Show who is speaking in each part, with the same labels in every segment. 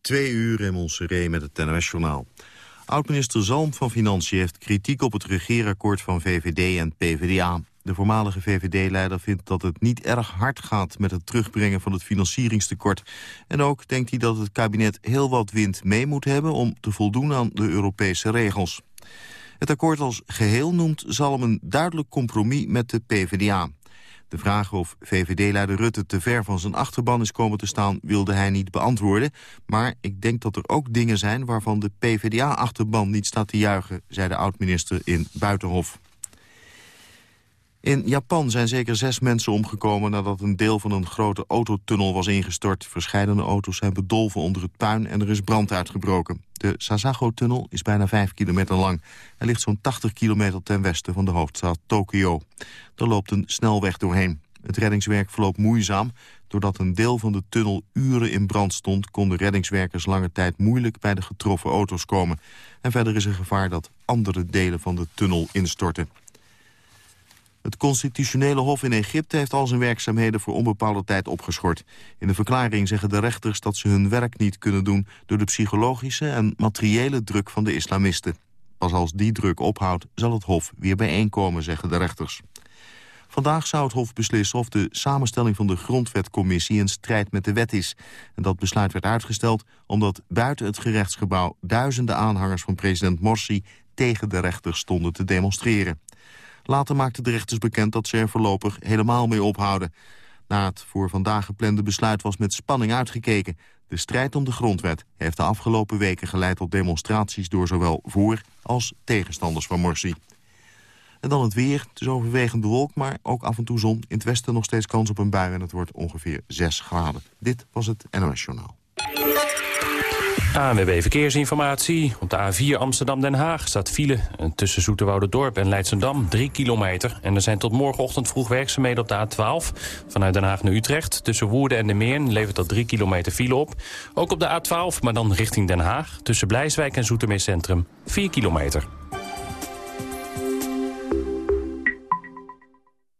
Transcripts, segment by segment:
Speaker 1: Twee uur in Montserrat met het NOS-journaal. Oud-minister Zalm van Financiën heeft kritiek op het regeerakkoord van VVD en PvdA. De voormalige VVD-leider vindt dat het niet erg hard gaat met het terugbrengen van het financieringstekort. En ook denkt hij dat het kabinet heel wat wind mee moet hebben om te voldoen aan de Europese regels. Het akkoord als geheel noemt Zalm een duidelijk compromis met de PvdA. De vraag of VVD-leider Rutte te ver van zijn achterban is komen te staan... wilde hij niet beantwoorden. Maar ik denk dat er ook dingen zijn waarvan de PvdA-achterban niet staat te juichen... zei de oud-minister in Buitenhof. In Japan zijn zeker zes mensen omgekomen nadat een deel van een grote autotunnel was ingestort. Verscheidene auto's zijn bedolven onder het puin en er is brand uitgebroken. De Sasago-tunnel is bijna vijf kilometer lang. Hij ligt zo'n 80 kilometer ten westen van de hoofdstad Tokio. Er loopt een snelweg doorheen. Het reddingswerk verloopt moeizaam. Doordat een deel van de tunnel uren in brand stond... konden reddingswerkers lange tijd moeilijk bij de getroffen auto's komen. En verder is er gevaar dat andere delen van de tunnel instorten. Het constitutionele hof in Egypte heeft al zijn werkzaamheden voor onbepaalde tijd opgeschort. In de verklaring zeggen de rechters dat ze hun werk niet kunnen doen door de psychologische en materiële druk van de islamisten. Pas als die druk ophoudt zal het hof weer bijeenkomen, zeggen de rechters. Vandaag zou het Hof beslissen of de samenstelling van de Grondwetcommissie in strijd met de wet is. En dat besluit werd uitgesteld omdat buiten het gerechtsgebouw duizenden aanhangers van president Morsi tegen de rechters stonden te demonstreren. Later maakten de rechters bekend dat ze er voorlopig helemaal mee ophouden. Na het voor vandaag geplande besluit was met spanning uitgekeken. De strijd om de grondwet heeft de afgelopen weken geleid tot demonstraties... door zowel voor- als tegenstanders van Morsi. En dan het weer. Het is overwegend bewolkt, maar ook af en toe zon. In het westen nog steeds kans op een bui en het wordt ongeveer 6 graden. Dit was het NOS Journaal.
Speaker 2: ANWB Verkeersinformatie. Op de A4 Amsterdam-Den Haag staat file tussen Dorp en Leidsendam 3 kilometer. En er zijn tot morgenochtend vroeg werkzaamheden op de A12. Vanuit Den Haag naar Utrecht. Tussen Woerden en de Meern levert dat 3 kilometer file op. Ook op de A12, maar dan richting Den Haag. Tussen Blijswijk en Zoetermeer Centrum 4 kilometer.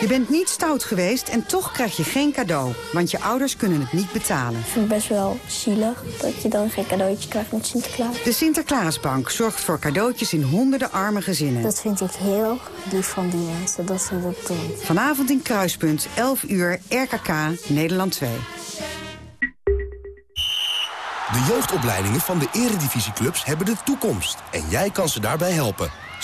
Speaker 3: Je bent niet stout geweest en toch krijg je geen cadeau. Want je ouders kunnen het niet betalen.
Speaker 4: Ik vind het best wel zielig dat je dan geen cadeautje krijgt met Sinterklaas.
Speaker 3: De Sinterklaasbank zorgt voor cadeautjes in honderden arme gezinnen.
Speaker 4: Dat vind ik heel lief van die mensen, dat ze dat doen.
Speaker 3: Vanavond in Kruispunt, 11 uur, RKK, Nederland 2.
Speaker 5: De jeugdopleidingen van de eredivisieclubs hebben de toekomst. En jij kan ze daarbij helpen.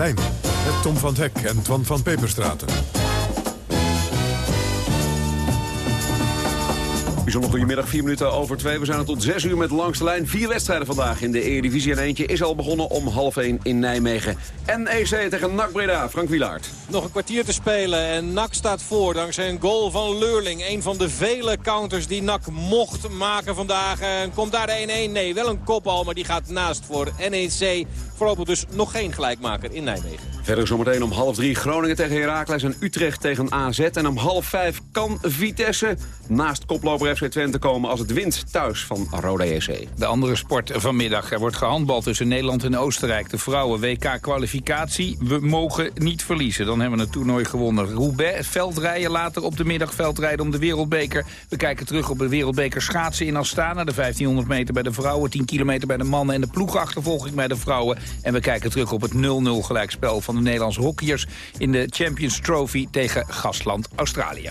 Speaker 6: Met Tom van Hek en Twan van Peperstraten.
Speaker 7: Bijzonder goedemiddag, vier minuten over twee. We zijn er tot zes uur met langs de lijn. Vier wedstrijden vandaag in de Eredivisie. En eentje is al begonnen om half één in Nijmegen. NEC tegen NAC Breda. Frank Wilaert.
Speaker 8: Nog een kwartier te spelen en NAC staat voor dankzij een goal van Leurling. Een van de vele counters die NAC mocht maken vandaag. En komt daar de 1-1? Nee, wel een kopbal, maar die gaat naast voor NEC. Voorlopig dus nog geen gelijkmaker in Nijmegen.
Speaker 7: Verder zometeen om half drie Groningen tegen Heracles en Utrecht tegen AZ. En om half vijf kan Vitesse naast koploper FC Twente komen als het wint thuis van Roda JC.
Speaker 9: De andere sport vanmiddag. Er wordt gehandbald tussen Nederland en Oostenrijk. De vrouwen WK-kwalificatie. We mogen niet verliezen. Dan hebben we het toernooi gewonnen. Roubaix, veldrijden later op de middag veldrijden om de wereldbeker. We kijken terug op de wereldbeker schaatsen in Astana. De 1500 meter bij de vrouwen, 10 kilometer bij de mannen... en de ploegachtervolging bij de vrouwen. En we kijken terug op het 0-0 gelijkspel van de Nederlandse hockeyers... in de Champions Trophy tegen gastland Australië.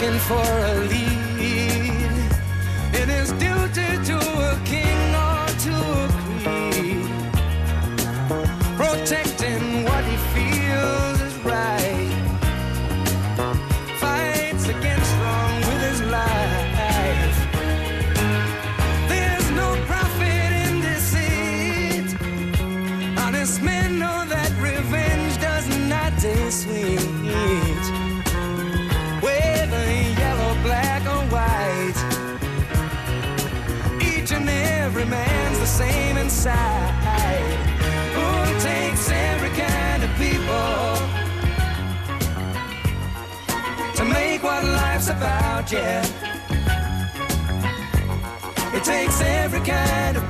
Speaker 10: Looking for a lead yeah. It takes every kind of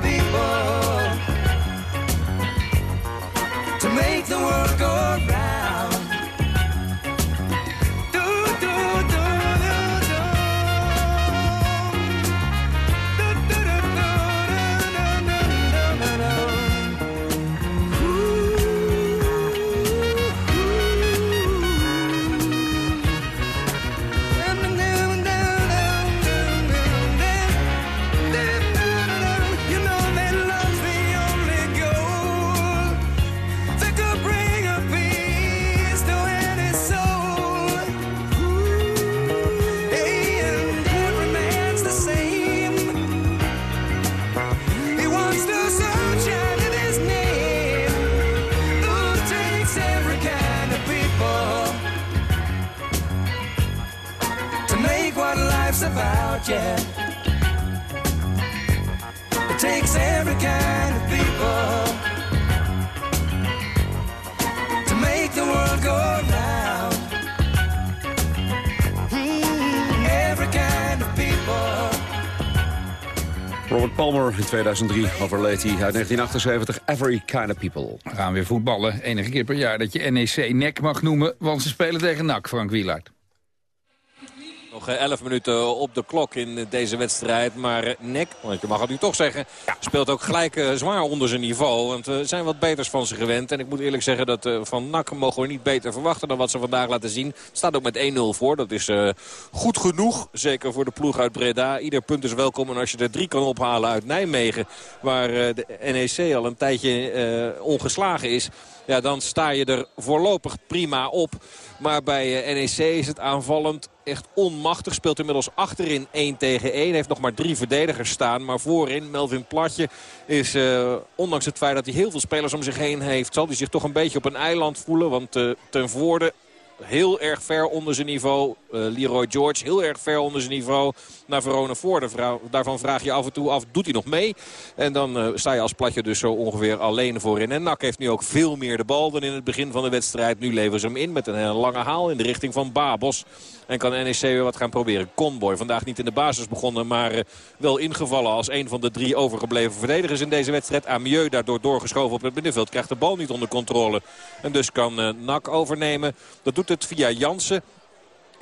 Speaker 10: It takes every kind of people to make the world go round. Mm, every kind of people.
Speaker 7: Robert Palmer in 2003 overleed hij uit 1978. Every kind of people.
Speaker 9: We gaan weer voetballen. Enige keer per jaar dat je NEC nek mag noemen, want ze spelen tegen NAC, Frank Wielaert.
Speaker 8: Nog 11 minuten op de klok in deze wedstrijd. Maar eh, Nek, want je mag het nu toch zeggen, speelt ook gelijk eh, zwaar onder zijn niveau. Want we zijn wat beters van ze gewend. En ik moet eerlijk zeggen dat eh, van NAC mogen we niet beter verwachten dan wat ze vandaag laten zien. Het staat ook met 1-0 voor. Dat is eh, goed genoeg. Zeker voor de ploeg uit Breda. Ieder punt is welkom. En als je er drie kan ophalen uit Nijmegen. Waar eh, de NEC al een tijdje eh, ongeslagen is. Ja, dan sta je er voorlopig prima op. Maar bij eh, NEC is het aanvallend echt onmachtig. Speelt inmiddels achterin 1 tegen 1. Heeft nog maar drie verdedigers staan. Maar voorin, Melvin Platje, is eh, ondanks het feit dat hij heel veel spelers om zich heen heeft... zal hij zich toch een beetje op een eiland voelen. Want eh, ten voorde heel erg ver onder zijn niveau. Eh, Leroy George heel erg ver onder zijn niveau. Naar Verona Voorde. Daarvan vraag je af en toe af, doet hij nog mee? En dan eh, sta je als platje dus zo ongeveer alleen voorin. En Nak heeft nu ook veel meer de bal dan in het begin van de wedstrijd. Nu leveren ze hem in met een hele lange haal in de richting van Babos. En kan NEC weer wat gaan proberen. Conboy vandaag niet in de basis begonnen, maar eh, wel ingevallen als een van de drie overgebleven verdedigers in deze wedstrijd. Amieux daardoor doorgeschoven op het middenveld. Krijgt de bal niet onder controle. En dus kan eh, Nak overnemen. Dat doet het via Jansen.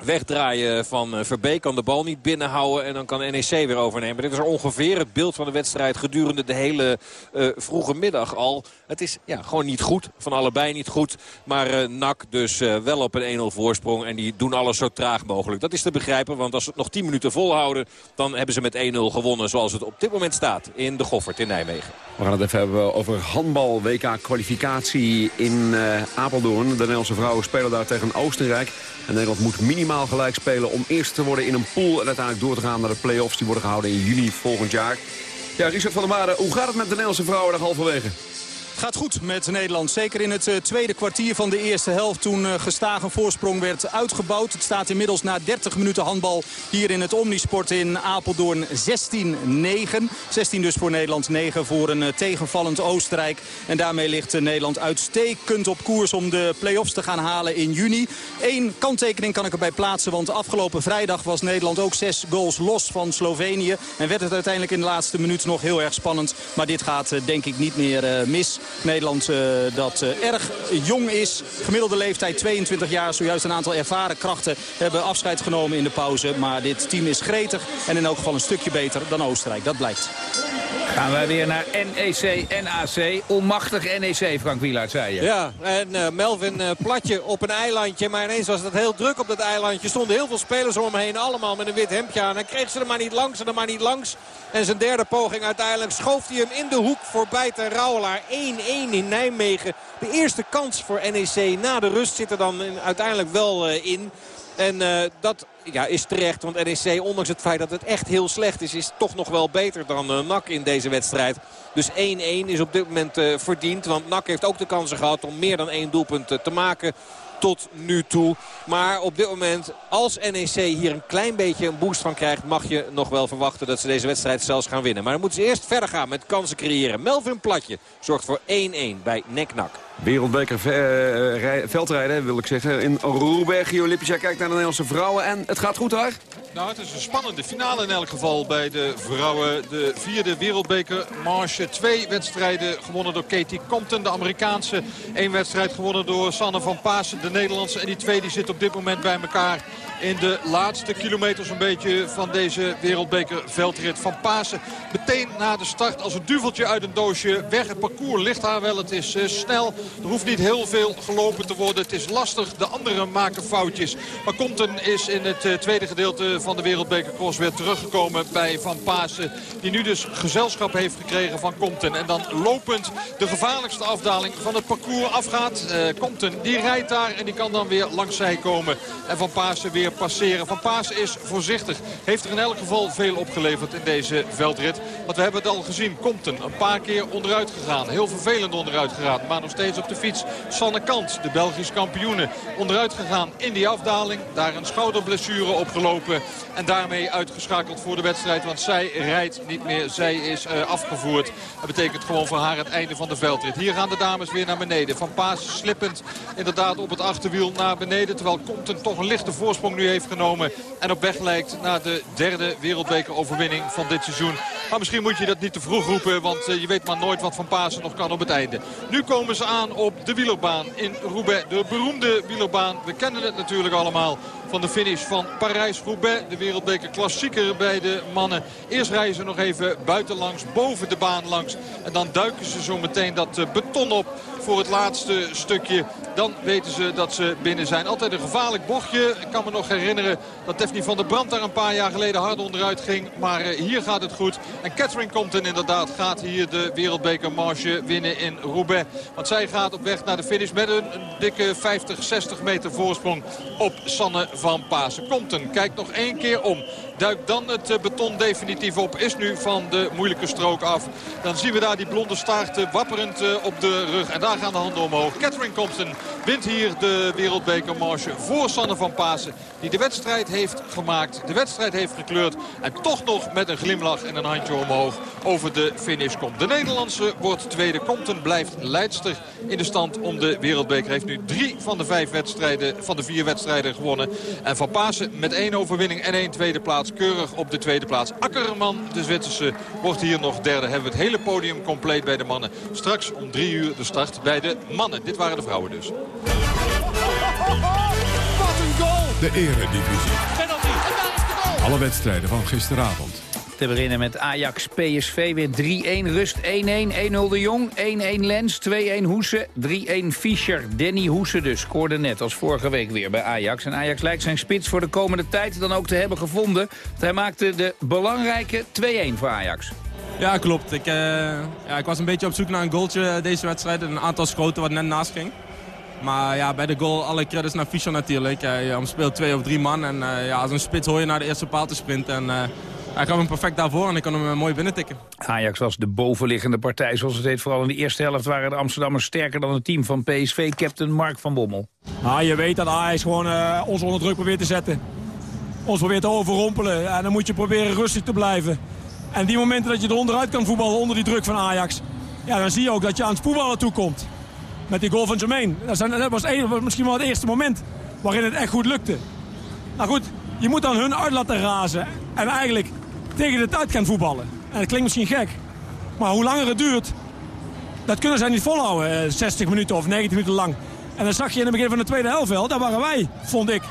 Speaker 8: Wegdraaien van eh, Verbeek kan de bal niet binnenhouden en dan kan NEC weer overnemen. Dit is ongeveer het beeld van de wedstrijd gedurende de hele uh, vroege middag al. Het is ja, gewoon niet goed, van allebei niet goed. Maar uh, NAC dus wel op een 1-0 voorsprong en die doen alles zo traag mogelijk. Dat is te begrijpen, want als ze het nog 10 minuten volhouden... dan hebben ze met 1-0 gewonnen zoals het op dit moment staat in de Goffert in Nijmegen.
Speaker 7: We gaan het even hebben over handbal, WK-kwalificatie in Apeldoorn. De Nederlandse vrouwen spelen daar tegen Oostenrijk. En Nederland moet minimaal gelijk spelen om eerst te worden in een pool... en uiteindelijk door te gaan naar de play-offs. Die worden gehouden in juni volgend jaar. Ja, Richard van der Made, hoe gaat het met de Nederlandse vrouwen daar halverwege?
Speaker 11: Gaat goed met Nederland. Zeker in het uh, tweede kwartier van de eerste helft toen gestaag een voorsprong werd uitgebouwd. Het staat inmiddels na 30 minuten handbal hier in het Omnisport in Apeldoorn 16-9. 16 dus voor Nederland, 9 voor een uh, tegenvallend Oostenrijk. En daarmee ligt Nederland uitstekend op koers om de play-offs te gaan halen in juni. Eén kanttekening kan ik erbij plaatsen, want afgelopen vrijdag was Nederland ook zes goals los van Slovenië. En werd het uiteindelijk in de laatste minuut nog heel erg spannend. Maar dit gaat denk ik niet meer mis. Nederland uh, dat uh, erg jong is. Gemiddelde leeftijd 22 jaar. Zojuist een aantal ervaren krachten hebben afscheid genomen in de pauze. Maar dit team is gretig en in elk geval een stukje beter dan Oostenrijk. Dat blijkt.
Speaker 9: Gaan wij weer naar NEC, NAC. Onmachtig NEC, Frank Wielaert, zei je.
Speaker 8: Ja, en uh, Melvin uh, Platje op een eilandje. Maar ineens was het heel druk op dat eilandje. Er stonden heel veel spelers om hem heen. Allemaal met een wit hemdje aan. En kreeg ze er maar niet langs en er maar niet langs. En zijn derde poging uiteindelijk schoof hij hem in de hoek voorbij ten Rauwelaar. 1-1 in Nijmegen. De eerste kans voor NEC na de rust zit er dan uiteindelijk wel uh, in. En uh, dat ja, is terecht. Want NEC, ondanks het feit dat het echt heel slecht is... is toch nog wel beter dan uh, NAC in deze wedstrijd. Dus 1-1 is op dit moment uh, verdiend. Want NAC heeft ook de kansen gehad om meer dan één doelpunt te maken tot nu toe. Maar op dit moment, als NEC hier een klein beetje een boost van krijgt... mag je nog wel verwachten dat ze deze wedstrijd zelfs gaan winnen. Maar dan moeten ze eerst verder gaan met kansen creëren. Melvin Platje zorgt voor 1-1 bij Nek-Nak.
Speaker 7: Wereldbeker veldrijden, wil ik zeggen. In Roubaix, Gio Lippica kijkt naar de Nederlandse vrouwen. En het gaat goed daar?
Speaker 12: Nou, het is een spannende finale in elk geval bij de vrouwen. De vierde wereldbeker marche. Twee wedstrijden gewonnen door Katie Compton, de Amerikaanse. Eén wedstrijd gewonnen door Sanne van Paasen, de Nederlandse. En die twee die zitten op dit moment bij elkaar in de laatste kilometers een beetje van deze wereldbeker veldrit van Pasen. Meteen na de start als een duveltje uit een doosje weg. Het parcours ligt haar wel. Het is uh, snel. Er hoeft niet heel veel gelopen te worden. Het is lastig. De anderen maken foutjes. Maar Compton is in het uh, tweede gedeelte van de wereldbeker cross weer teruggekomen bij Van Pasen. Die nu dus gezelschap heeft gekregen van Compton. En dan lopend de gevaarlijkste afdaling van het parcours afgaat. Uh, Compton die rijdt daar en die kan dan weer langs zij komen. En Van Pasen weer passeren. Van Paas is voorzichtig. Heeft er in elk geval veel opgeleverd in deze veldrit. Want we hebben het al gezien. Compton een paar keer onderuit gegaan. Heel vervelend onderuit gegaan. Maar nog steeds op de fiets. Sanne Kant, de Belgische kampioene. Onderuit gegaan in die afdaling. Daar een schouderblessure opgelopen. En daarmee uitgeschakeld voor de wedstrijd. Want zij rijdt niet meer. Zij is uh, afgevoerd. Dat betekent gewoon voor haar het einde van de veldrit. Hier gaan de dames weer naar beneden. Van Paas slippend inderdaad op het achterwiel naar beneden. Terwijl Compton toch een lichte voorsprong heeft genomen. En op weg lijkt naar de derde wereldbekeroverwinning van dit seizoen. Maar misschien moet je dat niet te vroeg roepen. Want uh, je weet maar nooit wat Van Pasen nog kan op het einde. Nu komen ze aan op de wielerbaan in Roubaix. De beroemde wielerbaan. We kennen het natuurlijk allemaal van de finish van Parijs-Roubaix. De wereldbeker klassieker bij de mannen. Eerst rijden ze nog even buitenlangs, boven de baan langs. En dan duiken ze zo meteen dat uh, beton op voor het laatste stukje. Dan weten ze dat ze binnen zijn. Altijd een gevaarlijk bochtje. Ik kan me nog herinneren dat Daphne van der Brand daar een paar jaar geleden hard onderuit ging. Maar uh, hier gaat het goed. En Catherine Compton inderdaad gaat hier de wereldbekermarge winnen in Roubaix. Want zij gaat op weg naar de finish met een, een dikke 50, 60 meter voorsprong op Sanne van Pasen. Compton kijkt nog één keer om. Duikt dan het uh, beton definitief op. Is nu van de moeilijke strook af. Dan zien we daar die blonde staart uh, wapperend uh, op de rug. En daar gaan de handen omhoog. Catherine Compton wint hier de wereldbekermarge voor Sanne van Pasen. Die de wedstrijd heeft gemaakt. De wedstrijd heeft gekleurd. En toch nog met een glimlach en een handje omhoog over de finish komt. De Nederlandse wordt tweede. Compton blijft leidster in de stand om de wereldbeker. Heeft nu drie van de vijf wedstrijden, van de vier wedstrijden gewonnen. En Van Pasen met één overwinning en één tweede plaats. Keurig op de tweede plaats. Akkerman, de Zwitserse, wordt hier nog derde. Hebben we het hele podium compleet bij de mannen. Straks om drie uur de start bij de mannen. Dit waren de vrouwen dus.
Speaker 6: Wat een goal! De eredivisie. Penalty. En daar is de goal. Alle wedstrijden van gisteravond.
Speaker 9: Te beginnen met Ajax PSV weer 3-1 rust 1-1 1-0 de Jong 1-1 Lens 2-1 Hoese 3-1 Fischer Danny Hoese dus scoorde net als vorige week weer bij Ajax en Ajax lijkt zijn spits voor de komende tijd dan ook te hebben gevonden hij maakte de belangrijke 2-1 voor Ajax
Speaker 13: ja, klopt. Ik, uh, ja, ik was een beetje op zoek naar een goaltje deze wedstrijd. Een aantal schoten wat net naast ging. Maar ja, bij de goal alle credits naar Fischer natuurlijk. Hij speelt twee of drie man. En uh, ja, als een spits hoor je naar de eerste paal te sprinten. En hij gaf hem perfect daarvoor en ik kon hem eh, mooi binnentikken.
Speaker 9: Ajax was de bovenliggende partij, zoals het heet. Vooral in de eerste helft waren de Amsterdammers sterker dan het team van PSV. Captain Mark van Bommel.
Speaker 14: Nou, je weet dat Ajax gewoon eh, ons onder druk probeert te zetten. Ons probeert te overrompelen. En dan moet je proberen rustig te blijven. En die momenten dat je er onderuit kan voetballen onder die druk van Ajax... Ja, dan zie je ook dat je aan het voetballen toe komt. Met die goal van Jermaine. Dat, zijn, dat was, een- was misschien wel het eerste moment waarin het echt goed lukte. Nou goed, je moet dan hun uit laten razen. En eigenlijk tegen de tijd gaan voetballen. En dat klinkt misschien gek. Maar hoe langer het duurt, dat kunnen zij niet volhouden. eh, 60 minuten of 90 minuten lang. En dan zag je in het begin van de tweede helft wel. Daar waren wij, vond ik,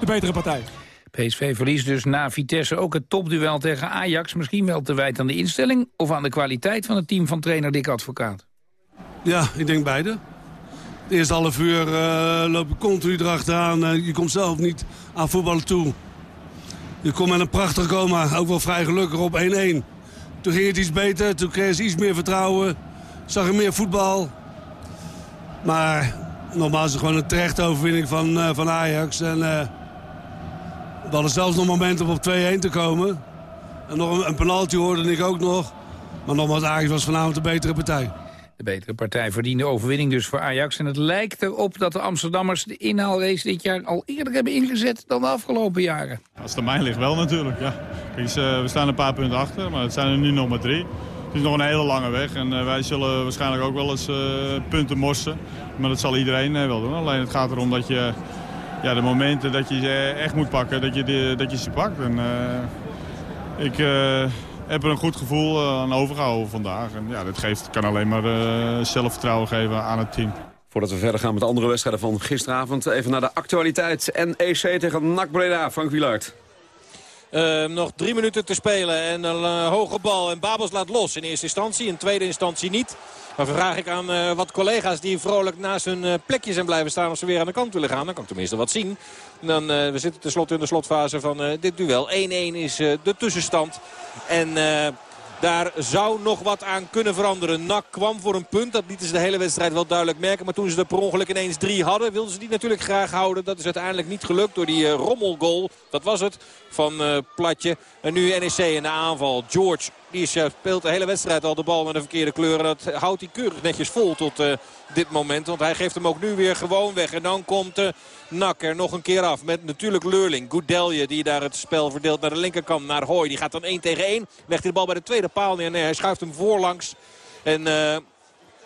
Speaker 14: de betere partij.
Speaker 9: PSV verliest dus na Vitesse ook het topduel tegen Ajax. Misschien wel te wijten aan de instelling of aan de kwaliteit van het team van trainer Dick Advocaat.
Speaker 15: Ja, ik denk beide. Het eerste half uur eh, loop je continu erachteraan. Eh, je komt zelf niet aan voetballen toe. Je komt met een prachtig coma, ook wel vrij gelukkig op 1-1. Toen ging het iets beter, toen kreeg ze iets meer vertrouwen. Zag je meer voetbal. Maar nogmaals, is gewoon een terechte overwinning van, eh, van Ajax. En eh, we hadden zelfs nog momenten om op 2-1 te komen. En nog een, een penalty hoorde ik ook nog. Maar nogmaals, Ajax was vanavond de betere partij.
Speaker 9: De betere partij verdiende overwinning dus voor Ajax. En het lijkt erop dat de Amsterdammers de inhaalrace dit jaar al eerder hebben ingezet dan de afgelopen jaren.
Speaker 16: Als het aan ligt wel natuurlijk, ja. Ze- we staan een paar punten achter, maar het zijn er nu nog maar drie. Het is nog een hele lange weg en eh, wij zullen waarschijnlijk ook wel eens eh, punten morsen. Maar dat zal iedereen eh, wel doen. Alleen het gaat erom dat je ja, de momenten dat je ze echt moet pakken, dat je, dat je ze pakt. En, eh, ik heb er een goed gevoel eh, aan overgehouden vandaag. En ja, dat geeft, kan alleen maar eh, zelfvertrouwen geven aan het team.
Speaker 7: Voordat we verder gaan met de andere wedstrijden van gisteravond... even naar de actualiteit. NEC tegen NAC Breda, Frank Wielaert.
Speaker 8: Eh, nog drie minuten te spelen en een eh, hoge bal. En Babels laat los in eerste instantie, in tweede instantie niet. Maar vraag ik aan eh, wat collega's die vrolijk naast hun eh, plekje zijn blijven staan... of ze weer aan de kant willen gaan. Dan kan ik tenminste wat zien. En dan, eh, we zitten tenslotte in de slotfase van eh, dit duel. 1-1 is eh, de tussenstand. En... eh, daar zou nog wat aan kunnen veranderen. NAC kwam voor een punt. Dat lieten ze de hele wedstrijd wel duidelijk merken. Maar toen ze er per ongeluk ineens drie hadden, wilden ze die natuurlijk graag houden. Dat is uiteindelijk niet gelukt door die eh, rommelgoal. Dat was het van eh, Platje. En nu NEC in de aanval. George die speelt de hele wedstrijd al de bal met een verkeerde kleur. En dat houdt hij keurig netjes vol tot eh, dit moment. Want hij geeft hem ook nu weer gewoon weg. En dan komt eh Nak er nog een keer af. Met natuurlijk Leurling. Goudelje die daar het spel verdeelt naar de linkerkant. Naar Hooi. Die gaat dan 1 tegen 1. Legt hij de bal bij de tweede paal neer. Nee, hij schuift hem voorlangs. En... eh,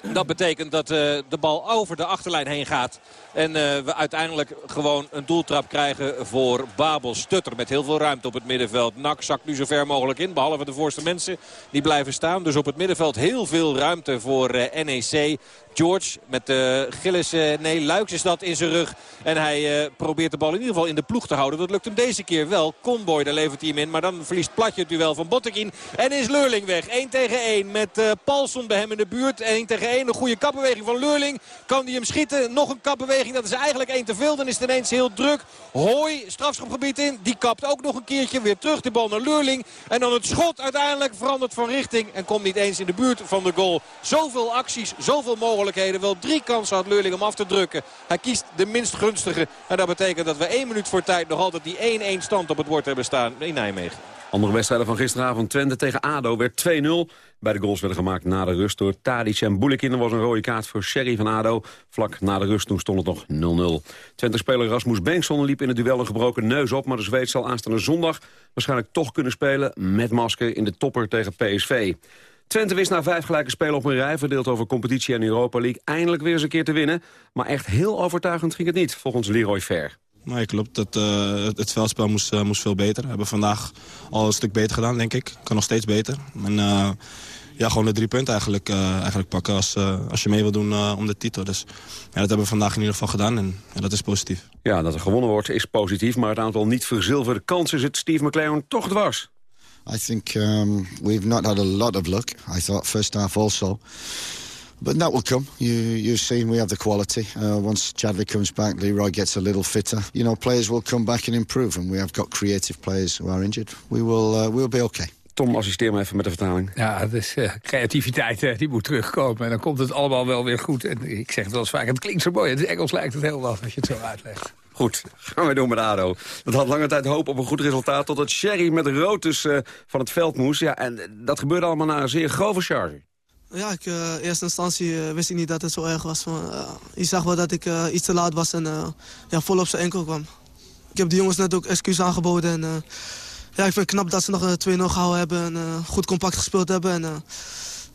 Speaker 8: dat betekent dat eh, de bal over de achterlijn heen gaat. En eh, we uiteindelijk gewoon een doeltrap krijgen voor Babel Stutter. Met heel veel ruimte op het middenveld. Nak zakt nu zo ver mogelijk in. Behalve de voorste mensen die blijven staan. Dus op het middenveld heel veel ruimte voor eh, NEC. George met de Gillis, eh, nee Luiks is dat in zijn rug. En hij probeert de bal in ieder geval in de ploeg te houden. Dat lukt hem deze keer wel. Conboy, daar levert hij hem in. Maar dan verliest Platje het duel van Bottekin. En is Leurling weg. 1 tegen 1 met Paulson bij hem in de buurt. 1 tegen 1. Een goede kapbeweging van Leurling. Kan hij hem schieten? Nog een kapbeweging. Dat is eigenlijk één te veel. Dan is het ineens heel druk. Hooi, strafschopgebied in. Die kapt ook nog een keertje. Weer terug de bal naar Leurling. En dan het schot uiteindelijk verandert van richting. En komt niet eens in de buurt van de goal. Zoveel acties, zoveel mogelijkheden. Wel drie kansen had Leurling om af te drukken. Hij kiest de minst gunstige. En dat betekent dat we één minuut voor tijd nog altijd die 1-1 stand op het bord hebben staan in Nijmegen.
Speaker 7: Andere wedstrijden van gisteravond. Twente tegen ADO werd 2-0. Beide goals werden gemaakt na de rust door Tadic en Boulekin. Er was een rode kaart voor Sherry van ADO. Vlak na de rust toen stond het nog 0-0. Twente-speler Rasmus Bengtson liep in het duel een gebroken neus op... maar de Zweed zal aanstaande zondag waarschijnlijk toch kunnen spelen... met masker in de topper tegen PSV. Twente wist na vijf gelijke spelen op een rij... verdeeld over competitie en Europa League... eindelijk weer eens een keer te winnen. Maar echt heel overtuigend ging het niet, volgens Leroy Ver.
Speaker 17: Nee, klopt. Het, eh, het, het veldspel moest, eh, moest veel beter. We hebben vandaag al een stuk beter gedaan, denk ik. Kan nog steeds beter. En eh, ja, gewoon de drie punten eigenlijk, eh, eigenlijk pakken als, eh, als je mee wil doen eh, om de titel. Dus ja, dat hebben we vandaag in ieder geval gedaan en ja, dat is positief.
Speaker 7: Ja, dat er gewonnen wordt is positief... maar het aantal niet verzilverde kansen zit Steve McLaren toch dwars.
Speaker 18: I think um, we've not had a lot of luck. I thought first half also. But that will come. You, you've seen we have the quality. Uh, once Chadwick comes back, Leroy gets a little fitter. You know, players will come back and improve. And we have got creative players who are injured. We will, uh, we'll be okay.
Speaker 7: Tom, assisteer me even met de vertaling.
Speaker 9: Ja, dus eh, creativiteit eh, die moet terugkomen. En dan komt het allemaal wel weer goed. En ik zeg het wel eens vaak, het klinkt zo mooi. In het Engels lijkt het heel wat als je het zo uitlegt.
Speaker 7: Goed, gaan we door met ADO. Dat had lange tijd hoop op een goed resultaat... tot het Sherry met rood dus eh, van het veld moest. Ja, en dat gebeurde allemaal na een zeer grove charge.
Speaker 19: Ja, ik, eh, in eerste instantie eh, wist ik niet dat het zo erg was. Van, eh, je zag wel dat ik iets te laat was en ja, vol op zijn enkel kwam. Ik heb de jongens net ook excuus aangeboden. En, ja, ik vind het knap dat ze nog een 2-0 gehouden hebben en goed compact gespeeld hebben. En,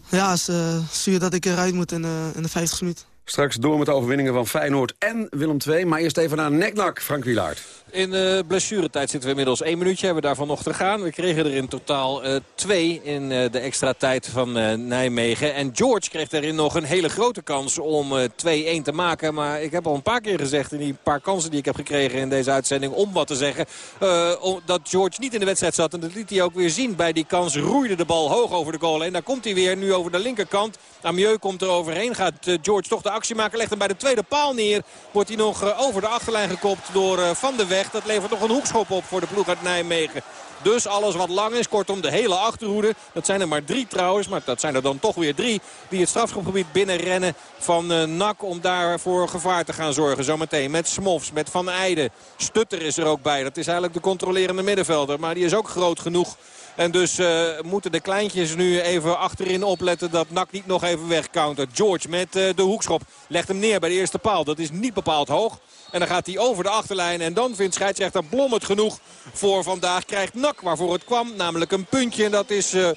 Speaker 19: ja, ze zie je dat ik eruit moet in, in de 50 minuten.
Speaker 7: Straks door met de overwinningen van Feyenoord en Willem II. Maar eerst even naar Neknak, Frank Wielaert.
Speaker 8: In de blessuretijd zitten we inmiddels één minuutje. Hebben we daarvan nog te gaan. We kregen er in totaal eh, twee in eh, de extra tijd van eh, Nijmegen. En George kreeg daarin nog een hele grote kans om eh, 2-1 te maken. Maar ik heb al een paar keer gezegd in die paar kansen die ik heb gekregen in deze uitzending... om wat te zeggen, eh, dat George niet in de wedstrijd zat. En dat liet hij ook weer zien bij die kans. Roeide de bal hoog over de goal. En daar komt hij weer nu over de linkerkant. Amieux komt er overheen. Gaat eh, George toch de actie maken. Legt hem bij de tweede paal neer. Wordt hij nog eh, over de achterlijn gekopt door eh, Van de Weg. Dat levert nog een hoekschop op voor de ploeg uit Nijmegen. Dus alles wat lang is, kortom de hele achterhoede. Dat zijn er maar drie trouwens, maar dat zijn er dan toch weer drie... die het strafschopgebied binnenrennen van eh, NAC om daar voor gevaar te gaan zorgen. Zometeen met Smofs, met Van Eijden. Stutter is er ook bij. Dat is eigenlijk de controlerende middenvelder. Maar die is ook groot genoeg en dus eh, moeten de kleintjes nu even achterin opletten dat Nak niet nog even wegcountert. George met eh, de hoekschop legt hem neer bij de eerste paal. Dat is niet bepaald hoog. En dan gaat hij over de achterlijn. En dan vindt scheidsrechter Blom het genoeg voor vandaag. Krijgt Nak waarvoor het kwam. Namelijk een puntje. En dat is... eh,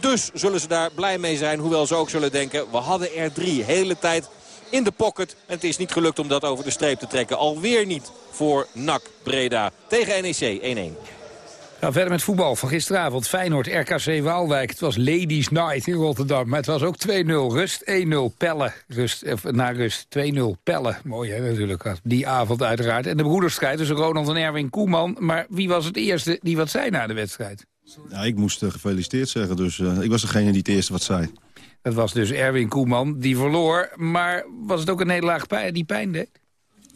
Speaker 8: dus zullen ze daar blij mee zijn. Hoewel ze ook zullen denken, we hadden er drie. Hele tijd in de pocket. En het is niet gelukt om dat over de streep te trekken. Alweer niet voor NAC Breda. Tegen NEC 1-1.
Speaker 9: Nou, verder met voetbal van gisteravond. Feyenoord, RKC Waalwijk. Het was Ladies Night in Rotterdam. Maar het was ook 2-0 rust, 1-0 pellen. Rust, eh, na rust 2-0 pellen. Mooi hè, natuurlijk. Die avond uiteraard. En de broederstrijd tussen Ronald en Erwin Koeman. Maar wie was het eerste die wat zei na de wedstrijd?
Speaker 20: Ik moest eh, gefeliciteerd zeggen, dus eh, ik was degene die het eerste wat zei.
Speaker 9: Dat was dus Erwin Koeman, die verloor. Maar was het ook een nederlaag pijn- die pijn deed?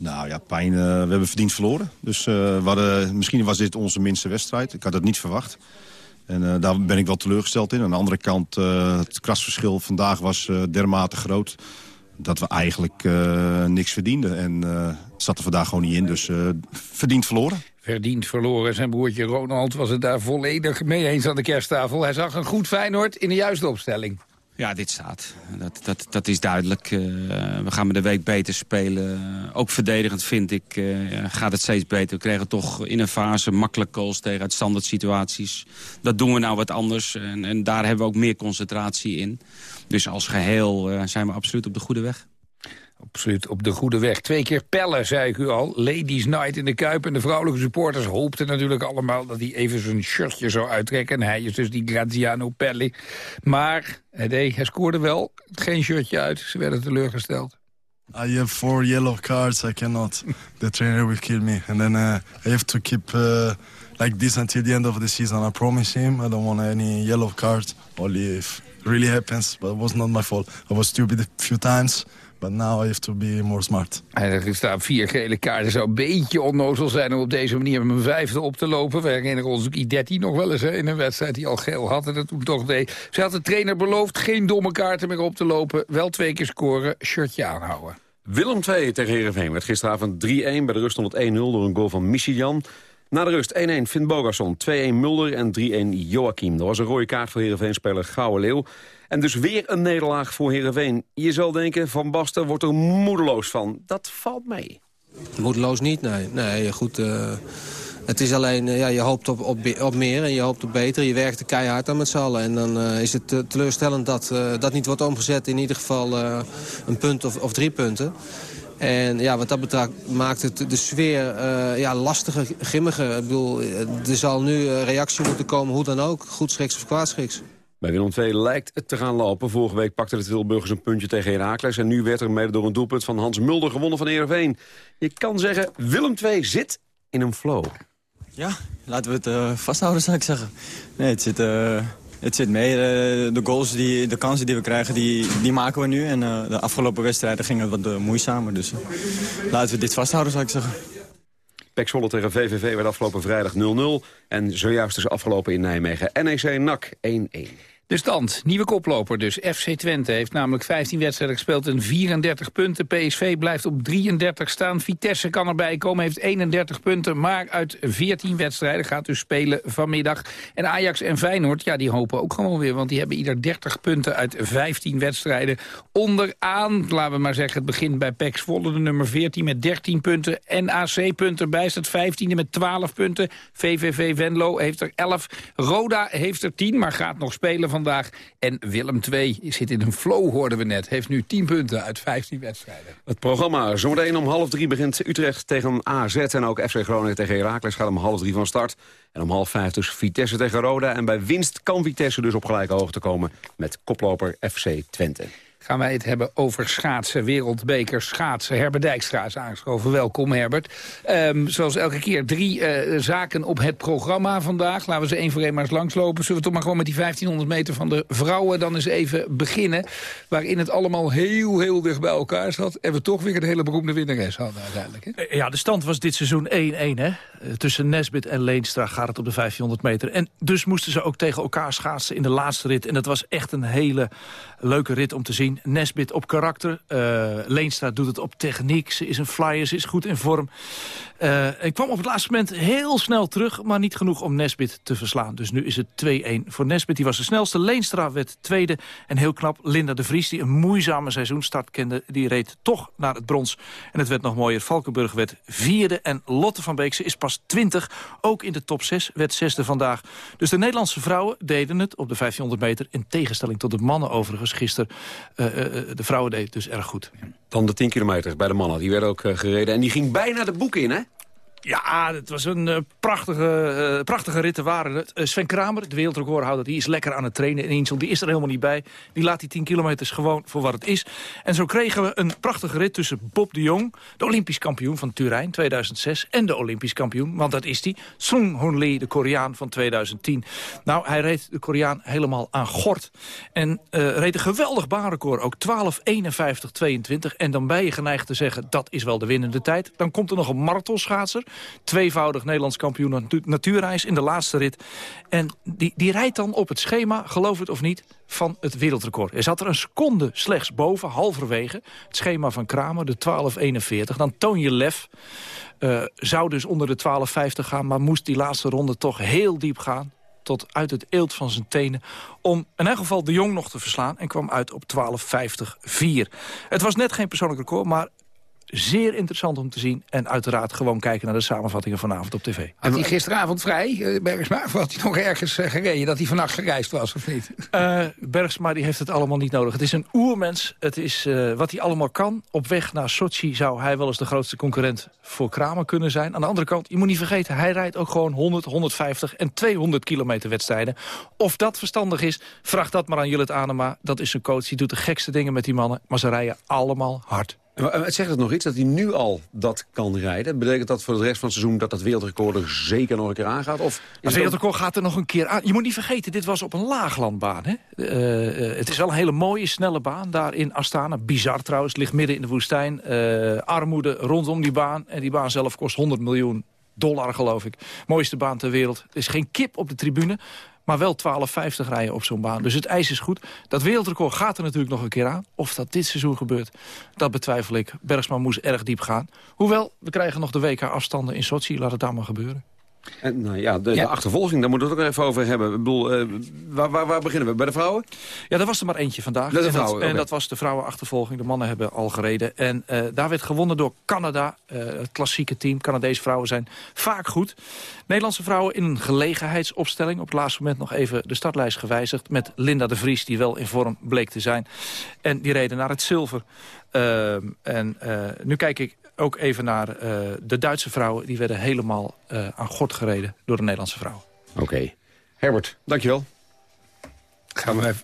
Speaker 20: Nou ja, pijn, eh, we hebben verdiend verloren. Dus eh, misschien was dit onze minste wedstrijd. Ik had het niet verwacht. En eh, daar ben ik wel teleurgesteld in. Aan de andere kant, het krasverschil vandaag was dermate groot... dat we eigenlijk niks verdienden. En zat er vandaag gewoon niet in, dus verdiend verloren.
Speaker 9: Verdiend verloren. Zijn broertje Ronald was het daar volledig mee eens aan de kersttafel. Hij zag een goed Feyenoord in de juiste opstelling.
Speaker 21: Ja, dit staat. Dat, dat, dat is duidelijk. Eh, we gaan met de week beter spelen. Ook verdedigend vind ik eh, gaat het steeds beter. We kregen toch in een fase makkelijk goals tegen uit standaard situaties. Dat doen we nou wat anders. En, en daar hebben we ook meer concentratie in. Dus als geheel eh, zijn we absoluut op de goede weg.
Speaker 9: Absoluut op de goede weg. Twee keer pellen, zei ik u al. Ladies Night in de Kuip. En de vrouwelijke supporters hoopten natuurlijk allemaal... dat hij even zijn shirtje zou uittrekken. En hij is dus die Graziano Pelli. Maar hij, deed, hij scoorde wel geen shirtje uit. Ze werden teleurgesteld.
Speaker 22: I have four yellow cards. I cannot. The trainer will kill me, and then uh, I have to keep uh, like this until the end of the season. I promise him. I don't want any yellow cards. Only if it really happens. But it was not my fault. I was stupid a few times, but now I have to be more smart.
Speaker 9: Er staan vier gele kaarten. zou een beetje onnozel zijn om op deze manier met een vijfde op te lopen. We herinneren ons ook I13 nog wel eens hè, in een wedstrijd die al geel had en dat toen toch deed. Ze had de trainer beloofd geen domme kaarten meer op te lopen. Wel twee keer scoren, shirtje aanhouden.
Speaker 7: Willem 2 tegen Heerenveen werd gisteravond 3-1. Bij de rust stond het 1-0 door een goal van Michijan. Na de rust 1-1 Finn Bogason, 2-1 Mulder en 3-1 Joachim. Dat was een rode kaart voor Heerenveen-speler Gouwe Leeuw. En dus weer een nederlaag voor Heerenveen. Je zal denken, Van Basten wordt er moedeloos van. Dat valt mee.
Speaker 23: Moedeloos niet, nee. Nee, goed. eh, het is alleen, eh, ja, je hoopt op, op, op meer en je hoopt op beter. Je werkt er keihard aan met z'n allen. En dan eh, is het teleurstellend dat dat niet wordt omgezet. In ieder geval een punt of, of drie punten. En ja, wat dat betreft maakt het de sfeer ja, lastiger, grimmiger. Ik bedoel, er zal nu reactie moeten komen, hoe dan ook. Goed schiks of kwaad schiks.
Speaker 7: Bij Willem II lijkt het te gaan lopen. Vorige week pakte de Tilburgers een puntje tegen Heracles... en nu werd er mede door een doelpunt van Hans Mulder gewonnen van Heerenveen. Je kan zeggen, Willem II zit in een flow.
Speaker 24: Ja, laten we het eh, vasthouden, zou ik zeggen. Nee, het zit, eh, het zit mee. Eh, de goals, die, de kansen die we krijgen, die, die maken we nu. En de afgelopen wedstrijden gingen het wat moeizamer. Dus laten we dit vasthouden, zou ik zeggen.
Speaker 7: Pek Zwolle tegen VVV werd afgelopen vrijdag 0-0. En zojuist is afgelopen in Nijmegen. NEC NAC 1-1.
Speaker 9: De stand, nieuwe koploper dus. FC Twente heeft namelijk 15 wedstrijden gespeeld en 34 punten. PSV blijft op 33 staan. Vitesse kan erbij komen, heeft 31 punten. Maar uit 14 wedstrijden gaat dus spelen vanmiddag. En Ajax en Feyenoord, ja, die hopen ook gewoon weer. Want die hebben ieder 30 punten uit 15 wedstrijden. Onderaan, laten we maar zeggen, het begint bij PEC Zwolle, de nummer 14 met 13 punten. NAC punten erbij, staat 15e met 12 punten. VVV Venlo heeft er 11. Roda heeft er 10, maar gaat nog spelen vandaag. En Willem II zit in een flow, hoorden we net. Heeft nu 10 punten uit 15 wedstrijden.
Speaker 7: Het programma. Zometeen om half drie begint Utrecht tegen AZ. En ook FC Groningen tegen Heracles gaat om half drie van start. En om half vijf dus Vitesse tegen Roda. En bij winst kan Vitesse dus op gelijke hoogte komen met koploper FC Twente.
Speaker 9: Gaan wij het hebben over schaatsen, wereldbeker schaatsen. Herbert Dijkstra is aangeschoven. Welkom Herbert. Ehm, zoals elke keer drie eh, zaken op het programma vandaag. Laten we ze één voor één maar eens langslopen. Zullen we toch maar gewoon met die 1500 meter van de vrouwen dan eens even beginnen. Waarin het allemaal heel, heel dicht bij elkaar zat. En we toch weer een hele beroemde winnares hadden uiteindelijk. Hè?
Speaker 25: Eh, Ja, de stand was dit seizoen 1-1. hè. Eh, Tussen Nesbit en Leenstra gaat het op de 1500 meter. En dus moesten ze ook tegen elkaar schaatsen in de laatste rit. En dat was echt een hele leuke rit om te zien. Nesbit op karakter. eh, Leenstra doet het op techniek. Ze is een flyer, ze is goed in vorm. Eh, en kwam op het laatste moment heel snel terug... maar niet genoeg om Nesbit te verslaan. Dus nu is het 2-1 voor Nesbit. Die was de snelste. Leenstra werd tweede. En heel knap, Linda de Vries, die een moeizame seizoenstart kende... die reed toch naar het brons. En het werd nog mooier. Valkenburg werd vierde. En Lotte van Beekse is pas 20. Ook in de top 6 werd zesde vandaag. Dus de Nederlandse vrouwen deden het op de 1500 meter... in tegenstelling tot de mannen overigens gisteren. Eh, eh, eh, de vrouwen deden het dus erg goed.
Speaker 7: Dan de 10 kilometer bij de mannen. Die werden ook gereden. En die ging bijna de boek in, hè?
Speaker 25: Ja, het was een eh, prachtige, eh, prachtige ritten waren het. Eh, Sven Kramer, de wereldrecordhouder, die is lekker aan het trainen in Insel. Die is er helemaal niet bij. Die laat die 10 kilometers gewoon voor wat het is. En zo kregen we een prachtige rit tussen Bob de Jong... de Olympisch kampioen van Turijn 2006... en de Olympisch kampioen, want dat is die... Sung Hoon Lee, de Koreaan van 2010. Nou, hij reed de Koreaan helemaal aan gort. En reed een geweldig baanrecord, ook 12.51.22. En dan ben je geneigd te zeggen, dat is wel de winnende tijd. Dan komt er nog een marathonschaatser. Tweevoudig Nederlands kampioen natu- natuurreis in de laatste rit. En die, die rijdt dan op het schema, geloof het of niet, van het wereldrecord. Er zat er een seconde slechts boven, halverwege. Het schema van Kramer, de 12.41. Dan toon je lef. eh, zou dus onder de 12.50 gaan, maar moest die laatste ronde toch heel diep gaan tot uit het eelt van zijn tenen... om in elk geval de Jong nog te verslaan... en kwam uit op 12.50-4. Het was net geen persoonlijk record, maar zeer interessant om te zien. En uiteraard gewoon kijken naar de samenvattingen vanavond op tv.
Speaker 9: Had hij gisteravond vrij, eh, Bergsma? Of had hij nog ergens eh, gereden dat hij vannacht gereisd was, of niet?
Speaker 25: Eh, Bergsma die heeft het allemaal niet nodig. Het is een oermens. Het is wat hij allemaal kan. Op weg naar Sochi zou hij wel eens de grootste concurrent voor Kramer kunnen zijn. Aan de andere kant, je moet niet vergeten... hij rijdt ook gewoon 100, 150 en 200 kilometer wedstrijden. Of dat verstandig is, vraag dat maar aan Jillet Anema. Dat is zijn coach, die doet de gekste dingen met die mannen. Maar ze rijden allemaal hard.
Speaker 7: Maar, eh, Zegt het nog iets dat hij nu al dat kan rijden? Betekent dat voor de rest van het seizoen dat dat wereldrecord er zeker nog een keer aangaat? Of
Speaker 25: Het wereldrecord gaat er nog een keer aan. Je moet niet vergeten, dit was op een laaglandbaan. Hè? Eh, eh, het is wel een hele mooie, snelle baan daar in Astana. Bizar trouwens, ligt midden in de woestijn. Armoede rondom die baan. En die baan zelf kost 100 miljoen dollar, geloof ik. Mooiste baan ter wereld. Er is geen kip op de tribune. Maar wel 12,50 rijden op zo'n baan. Dus het ijs is goed. Dat wereldrecord gaat er natuurlijk nog een keer aan. Of dat dit seizoen gebeurt, dat betwijfel ik. Bergsma moest erg diep gaan. Hoewel, we krijgen nog de WK-afstanden in Sochi. Laat het daar maar gebeuren.
Speaker 7: En, nou ja, de,
Speaker 25: Ja.
Speaker 7: de achtervolging, daar moeten we het ook even over hebben. Ik bedoel, eh, waar, waar, waar beginnen we? Bij de vrouwen?
Speaker 25: Ja, er was er maar eentje vandaag.
Speaker 7: De
Speaker 25: en, dat, en dat was de vrouwenachtervolging. De mannen hebben al gereden. En eh, daar werd gewonnen door Canada. eh, het klassieke team. Canadese vrouwen zijn vaak goed. Nederlandse vrouwen in een gelegenheidsopstelling. Op het laatste moment nog even de startlijst gewijzigd. Met Linda de Vries, die wel in vorm bleek te zijn. En die reden naar het zilver. Ehm, en nu kijk ik ook even naar eh, de Duitse vrouwen. Die werden helemaal eh, aan gort gereden door de Nederlandse vrouwen.
Speaker 7: Oké. Herbert, dankjewel.
Speaker 9: Gaan we even...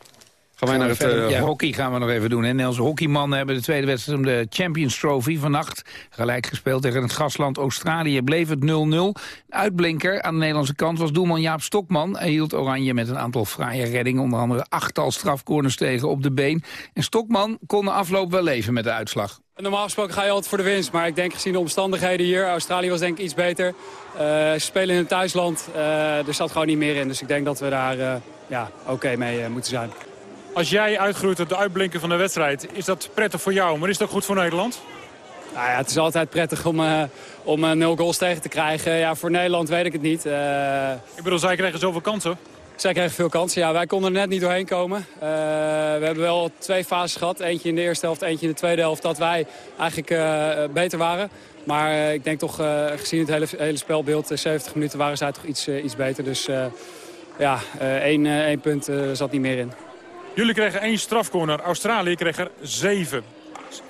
Speaker 7: Gaan wij naar het... eh,
Speaker 9: ja, hockey gaan we nog even doen. En Nederlandse hockeymannen hebben de tweede wedstrijd om de Champions Trophy vannacht gelijk gespeeld tegen het gastland Australië. Bleef het 0-0. Uitblinker aan de Nederlandse kant was doelman Jaap Stokman. Hij hield Oranje met een aantal fraaie reddingen, onder andere achttal strafcorners tegen op de been. En Stokman kon de afloop wel leven met de uitslag.
Speaker 26: Normaal gesproken ga je altijd voor de winst. Maar ik denk gezien de omstandigheden hier... Australië was denk ik iets beter. Eh, ze spelen in het thuisland. Eh, er zat gewoon niet meer in. Dus ik denk dat we daar eh, ja, oké mee moeten zijn.
Speaker 27: Als jij uitgroeit op de uitblinken van de wedstrijd, is dat prettig voor jou, maar is ook goed voor Nederland?
Speaker 26: Nou ja, het is altijd prettig om, om nul goals tegen te krijgen. Ja, voor Nederland weet ik het niet.
Speaker 27: Ik bedoel, zij kregen zoveel kansen.
Speaker 26: Zij kregen veel kansen. Ja, wij konden er net niet doorheen komen. Eh, we hebben wel twee fases gehad. Eentje in de eerste helft, eentje in de tweede helft. Dat wij eigenlijk eh, beter waren. Maar eh, ik denk toch, eh, gezien het hele, hele spelbeeld, eh, 70 minuten waren zij toch iets, eh, iets beter. Dus eh, ja, eh, één, eh, één punt eh, zat niet meer in.
Speaker 27: Jullie kregen één strafcorner, Australië kreeg er zeven.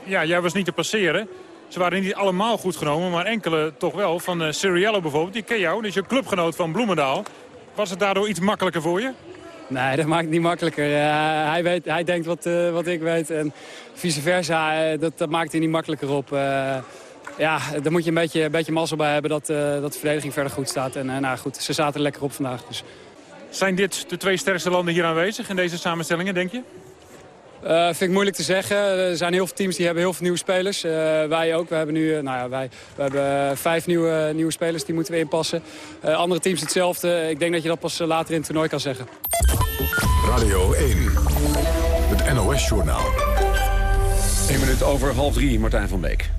Speaker 27: Ja, jij was niet te passeren. Ze waren niet allemaal goed genomen, maar enkele toch wel. Van Siriello bijvoorbeeld, die ken jou, die is je clubgenoot van Bloemendaal. Was het daardoor iets makkelijker voor je?
Speaker 26: Nee, dat maakt het niet makkelijker. Eh, hij, weet, hij denkt wat, eh, wat ik weet en vice versa. eh, dat, dat maakt hij niet makkelijker op. Ja, daar moet je een beetje, een beetje mazzel bij hebben dat, dat de verdediging verder goed staat. En nou goed, ze zaten er lekker op vandaag. Dus.
Speaker 27: Zijn dit de twee sterkste landen hier aanwezig in deze samenstellingen, denk je?
Speaker 26: Eh, vind ik moeilijk te zeggen. Er zijn heel veel teams die hebben heel veel nieuwe spelers. Eh, wij ook. We hebben nu eh, nou ja, wij, we hebben vijf nieuwe, nieuwe spelers die moeten we inpassen. Eh, andere teams hetzelfde. Ik denk dat je dat pas later in het toernooi kan zeggen.
Speaker 6: Radio 1, het NOS-journaal.
Speaker 7: 1 minuut over half drie, Martijn van Beek.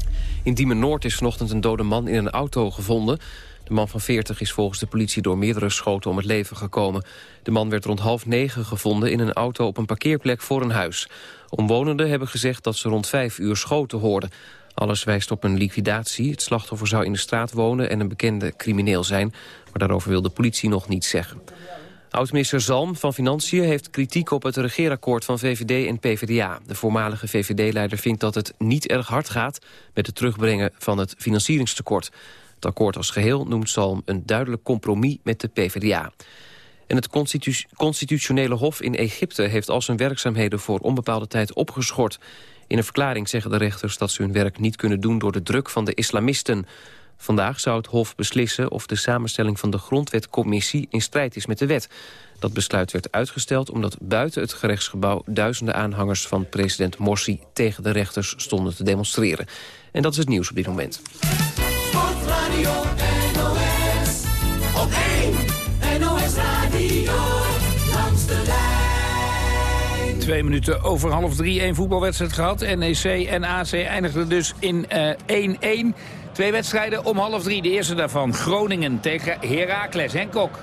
Speaker 28: In Diemen Noord is vanochtend een dode man in een auto gevonden. De man van 40 is volgens de politie door meerdere schoten om het leven gekomen. De man werd rond half negen gevonden in een auto op een parkeerplek voor een huis. Omwonenden hebben gezegd dat ze rond vijf uur schoten hoorden. Alles wijst op een liquidatie. Het slachtoffer zou in de straat wonen en een bekende crimineel zijn. Maar daarover wil de politie nog niets zeggen. Oud-minister Zalm van Financiën heeft kritiek op het regeerakkoord van VVD en PvdA. De voormalige VVD-leider vindt dat het niet erg hard gaat met het terugbrengen van het financieringstekort. Het akkoord als geheel noemt Zalm een duidelijk compromis met de PvdA. En het constitu constitutionele hof in Egypte heeft al zijn werkzaamheden voor onbepaalde tijd opgeschort. In een verklaring zeggen de rechters dat ze hun werk niet kunnen doen door de druk van de islamisten. Vandaag zou het Hof beslissen of de samenstelling van de Grondwetcommissie in strijd is met de wet. Dat besluit werd uitgesteld omdat buiten het gerechtsgebouw duizenden aanhangers van president Morsi tegen de rechters stonden te demonstreren. En dat is het nieuws op dit moment.
Speaker 10: Sportradio NOS. Op 1 NOS Radio. Langs de lijn.
Speaker 9: Twee minuten over half drie, één voetbalwedstrijd gehad. NEC en AC eindigden dus in eh, 1-1. Twee wedstrijden om half drie. De eerste daarvan Groningen tegen Heracles. Henk Kok.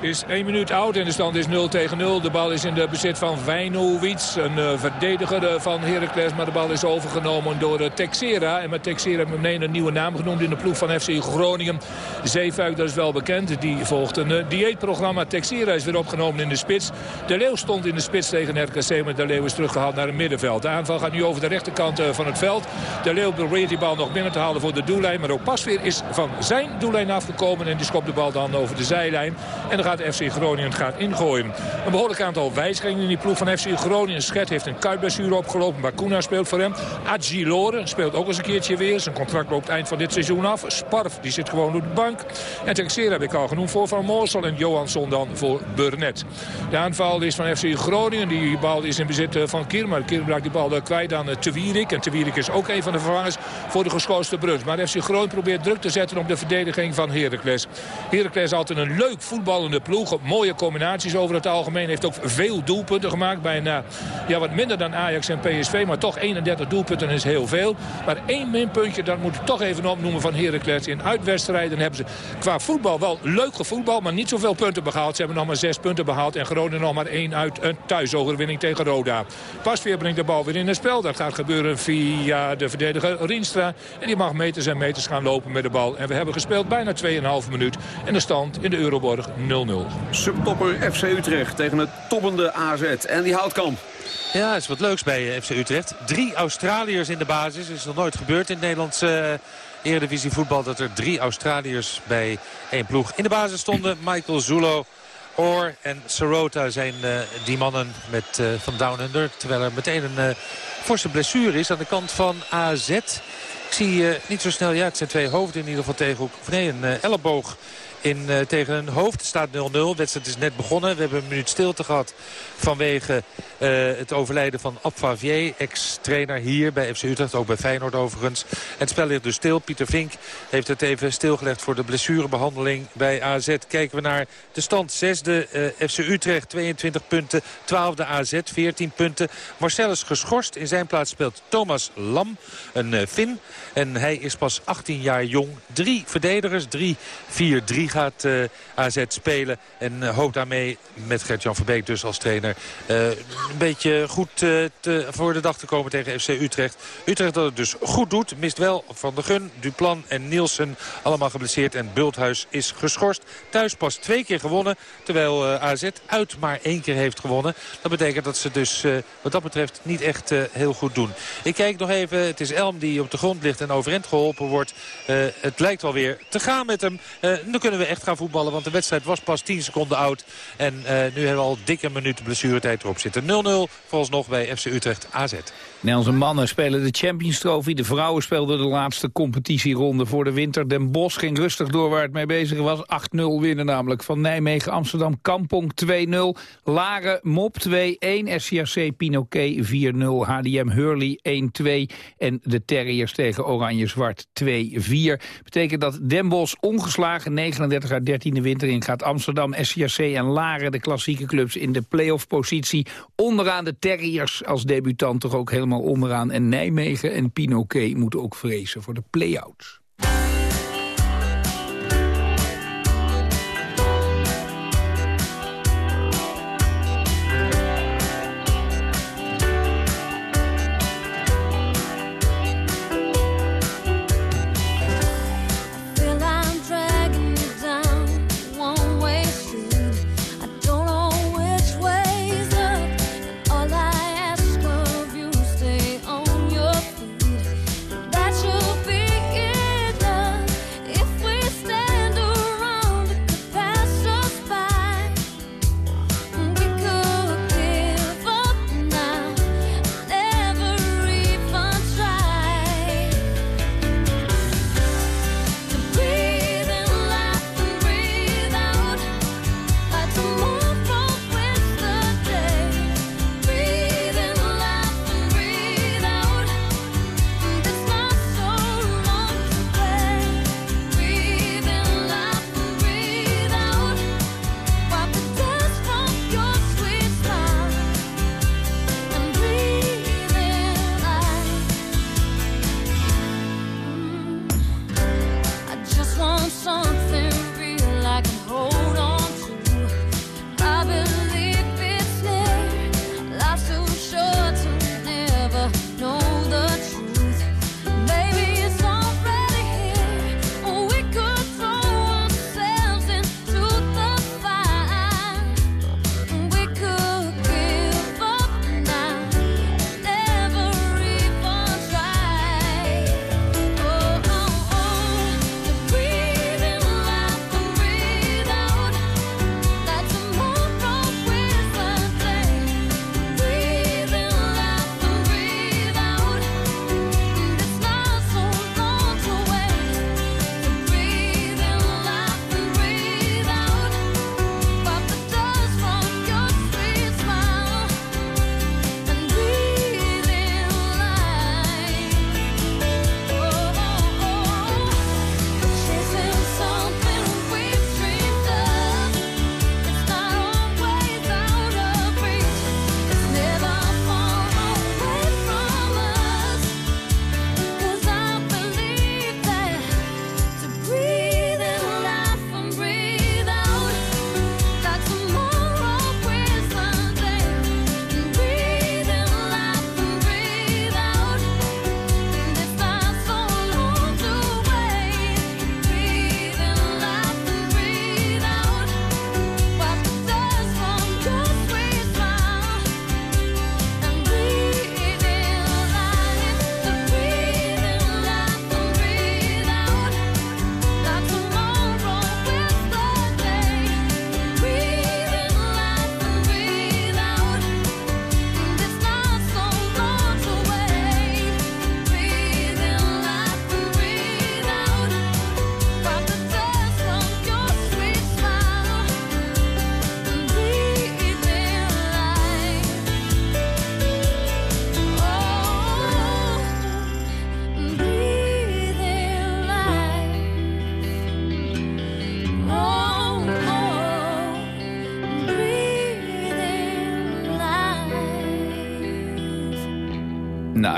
Speaker 29: Is 1 minuut oud en de stand is 0 tegen 0. De bal is in de bezit van Wijnowits, een eh, verdediger eh, van Heracles. Maar de bal is overgenomen door eh, Texera. En met Texera we meteen een nieuwe naam genoemd in de ploeg van FC Groningen. Zeefuik, dat is wel bekend. Die volgt een dieetprogramma. Texera is weer opgenomen in de spits. De Leeuw stond in de spits tegen RKC, maar De Leeuw is teruggehaald naar het middenveld. De aanval gaat nu over de rechterkant van het veld. De Leeuw probeert die bal nog binnen te halen voor de doellijn. Maar ook Pasveer is van zijn doellijn afgekomen. En die schopt de bal dan over de zijlijn. En FC Groningen gaat ingooien. Een behoorlijk aantal wijzigingen in die ploeg van FC Groningen. Schet heeft een kuitblessure opgelopen. Bakuna speelt voor hem. Agilore speelt ook eens een keertje weer. Zijn contract loopt eind van dit seizoen af. Sparf die zit gewoon op de bank. En Texera heb ik al genoemd voor Van Moorsel. En Johansson dan voor Burnett. De aanval is van FC Groningen. Die bal is in bezit eh, van Kier. Maar Kier raakt die bal eh, kwijt aan eh, Te Wierik. En Te Wierik is ook een van de vervangers voor de geschoten Bruns. Maar FC Groningen probeert druk te zetten op de verdediging van Heracles. Heracles altijd een leuk voetballende ploeg. Op mooie combinaties over het algemeen. Heeft ook veel doelpunten gemaakt. Bijna ja, wat minder dan Ajax en PSV. Maar toch 31 doelpunten is heel veel. Maar één minpuntje, dat moet ik toch even opnoemen van Heracles. In uitwedstrijden hebben ze qua voetbal wel leuk gevoetbal. Maar niet zoveel punten behaald. Ze hebben nog maar zes punten behaald. En Groningen nog maar één uit een thuisoverwinning tegen Roda. Pasveer brengt de bal weer in het spel. Dat gaat gebeuren via de verdediger Rienstra. En die mag meters en meters gaan lopen met de bal. En we hebben gespeeld bijna 2,5 minuut. En de stand in de Euroborg 0-0.
Speaker 7: Subtopper FC Utrecht tegen het toppende AZ. En die houtkamp.
Speaker 8: Ja, is wat leuks bij eh, FC Utrecht. Drie Australiërs in de basis. is nog nooit gebeurd in het Nederlands eh, Eredivisie voetbal... dat er drie Australiërs bij één ploeg in de basis stonden. Michael Zulo
Speaker 30: Orr en Sorota zijn uh, die mannen met, uh, van Down Under. Terwijl er meteen een uh, forse blessure is aan de kant van AZ. Ik zie niet zo snel, ja het zijn twee hoofden in ieder geval tegen. Of nee, een elleboog in, uh, tegen een hoofd. Staat 0-0. De wedstrijd is net begonnen. We hebben een minuut stilte gehad vanwege uh, het overlijden van Ab Favier. Ex-trainer hier bij FC Utrecht. Ook bij Feyenoord overigens. En het spel ligt dus stil. Pieter Vink heeft het even stilgelegd voor de blessurebehandeling bij AZ. Kijken we naar de stand. Zesde uh, FC Utrecht 22 punten. Twaalfde AZ 14 punten. Marcellus geschorst. In zijn plaats speelt Thomas Lam. Een Fin. En hij is pas 18 jaar jong. Drie verdedigers. 3-4-3 gaat uh, AZ spelen. En uh, hoopt daarmee met Gert-Jan Verbeek dus als trainer... Uh, een beetje goed te, voor de dag te komen tegen FC Utrecht. Utrecht dat het dus goed doet. Mist wel Van der Gun, Duplan en Nielsen allemaal geblesseerd. En Bulthuis is geschorst. Thuis pas twee keer gewonnen. Terwijl AZ uit maar één keer heeft gewonnen. Dat betekent dat ze dus wat dat betreft niet echt heel goed doen. Ik kijk nog even. Het is Elm die op de grond ligt en overeind geholpen wordt. het lijkt wel weer te gaan met hem. nu kunnen echt gaan voetballen. Want de wedstrijd was pas 10 seconden oud. En uh, nu hebben we al dikke minuten blessuretijd erop zitten. 0-0 nog bij FC Utrecht AZ.
Speaker 9: Nederlandse mannen spelen de Champions Trophy. De vrouwen speelden de laatste competitieronde voor de winter. Den Bosch ging rustig door waar het mee bezig was. 8-0 winnen namelijk van Nijmegen, Amsterdam, Kampong 2-0. Laren, Mop 2-1. SCRC Pinoquet 4-0. HDM Hurley 1-2. En de Terriers tegen Oranje-Zwart 2-4. Betekent dat Den Bosch ongeslagen 39 uit 13e winter in gaat. Amsterdam, SCRC en Laren, de klassieke clubs in de playoff positie. Onderaan de Terriers als debutant toch ook helemaal helemaal onderaan. En Nijmegen en Pinoquet moeten ook vrezen voor de play-outs.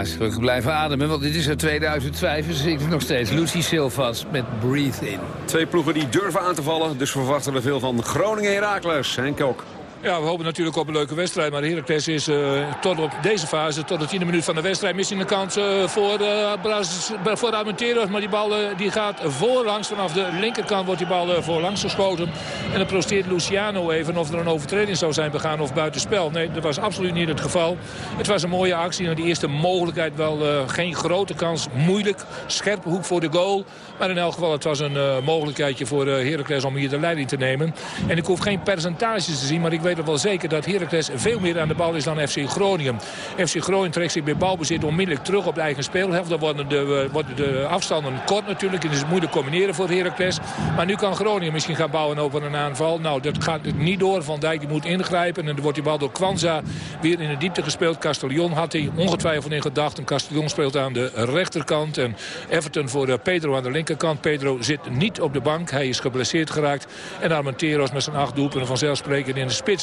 Speaker 9: Nou, is blijven ademen, want dit is uit 2005 en ze zingt het nog steeds. Lucy Silvas met Breathe In.
Speaker 7: Twee ploegen die durven aan te vallen, dus verwachten we veel van Groningen Heracles. Henk Kok.
Speaker 29: Ja, we hopen natuurlijk op een leuke wedstrijd. Maar Heracles is eh, tot op deze fase, tot de tiende minuut van de wedstrijd... misschien een kans eh, voor, uh, Braz- voor Armenteros. Maar die bal eh, die gaat voorlangs. Vanaf de linkerkant wordt die bal eh, voorlangs geschoten. En dan protesteert Luciano even of er een overtreding zou zijn begaan of buitenspel. Nee, dat was absoluut niet het geval. Het was een mooie actie. En die eerste mogelijkheid wel eh, geen grote kans. Moeilijk. Scherpe hoek voor de goal. Maar in elk geval, het was een eh, mogelijkheidje voor eh, Heracles om hier de leiding te nemen. En ik hoef geen percentages te zien, maar ik weet het wel zeker dat Heracles veel meer aan de bal is dan FC Groningen. FC Groningen trekt zich bij balbezit onmiddellijk terug op de eigen speelhelft. Dan worden de, eh, de afstanden kort natuurlijk. En het is moeilijk combineren voor Heracles. Maar nu kan Groningen misschien gaan bouwen over een aanval. Nou, dat gaat niet door. Van Dijk moet ingrijpen. En dan wordt die bal door Kwanza weer in de diepte gespeeld. Castellon had hij ongetwijfeld in gedachten. Castellon speelt aan de rechterkant. En Everton voor eh, Pedro aan de linkerkant. Pedro zit niet op de bank. Hij is geblesseerd geraakt. En Armenteros met zijn acht doelpunten vanzelfsprekend in de spits.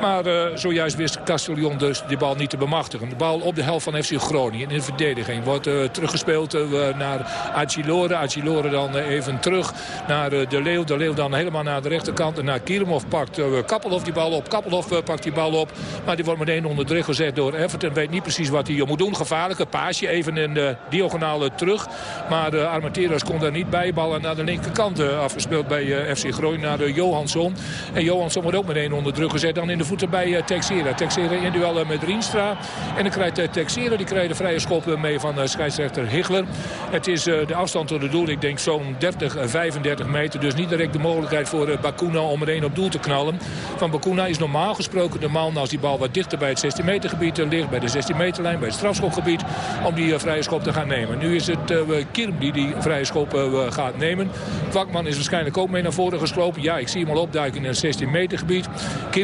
Speaker 29: Maar eh, zojuist wist Castellon dus die bal niet te bemachtigen. De bal op de helft van FC Groningen in de verdediging. Wordt eh, teruggespeeld eh, naar Agilore. Agilore dan even terug naar De Leeuw. De Leeuw dan helemaal naar de rechterkant. En naar Kielemov pakt uh, Kappelhof die bal op. Kappelhof pakt die bal op. Maar die wordt meteen onder druk gezet door Everton. Weet niet precies wat hij moet doen. Gevaarlijke paasje even in de diagonale terug. Maar uh, Armenteros kon daar niet bij. Bal naar de linkerkant afgespeeld bij FC Groningen naar de Johansson. En Johansson wordt ook meteen onder druk gezet. Dan in de voeten bij uh, Texera. Texera in duel uh, met Rienstra. En dan krijgt uh, Texera die krijgt de vrije schop mee van scheidsrechter Higler. Het is de afstand tot het doel. Ik denk zo'n 30, uh, 35 meter. Dus niet direct de mogelijkheid voor Bakuna om er één op doel te knallen. Van Bakuna is normaal gesproken de man als die bal wat dichter bij het 16 meter gebied ligt. Bij de 16 meterlijn, bij het strafschopgebied. Om die vrije schop te gaan nemen. Nu is het Kirm die die vrije schop gaat nemen. Kwakman is waarschijnlijk ook mee naar voren geslopen. Ja, ik zie hem al opduiken in het 16 meter gebied.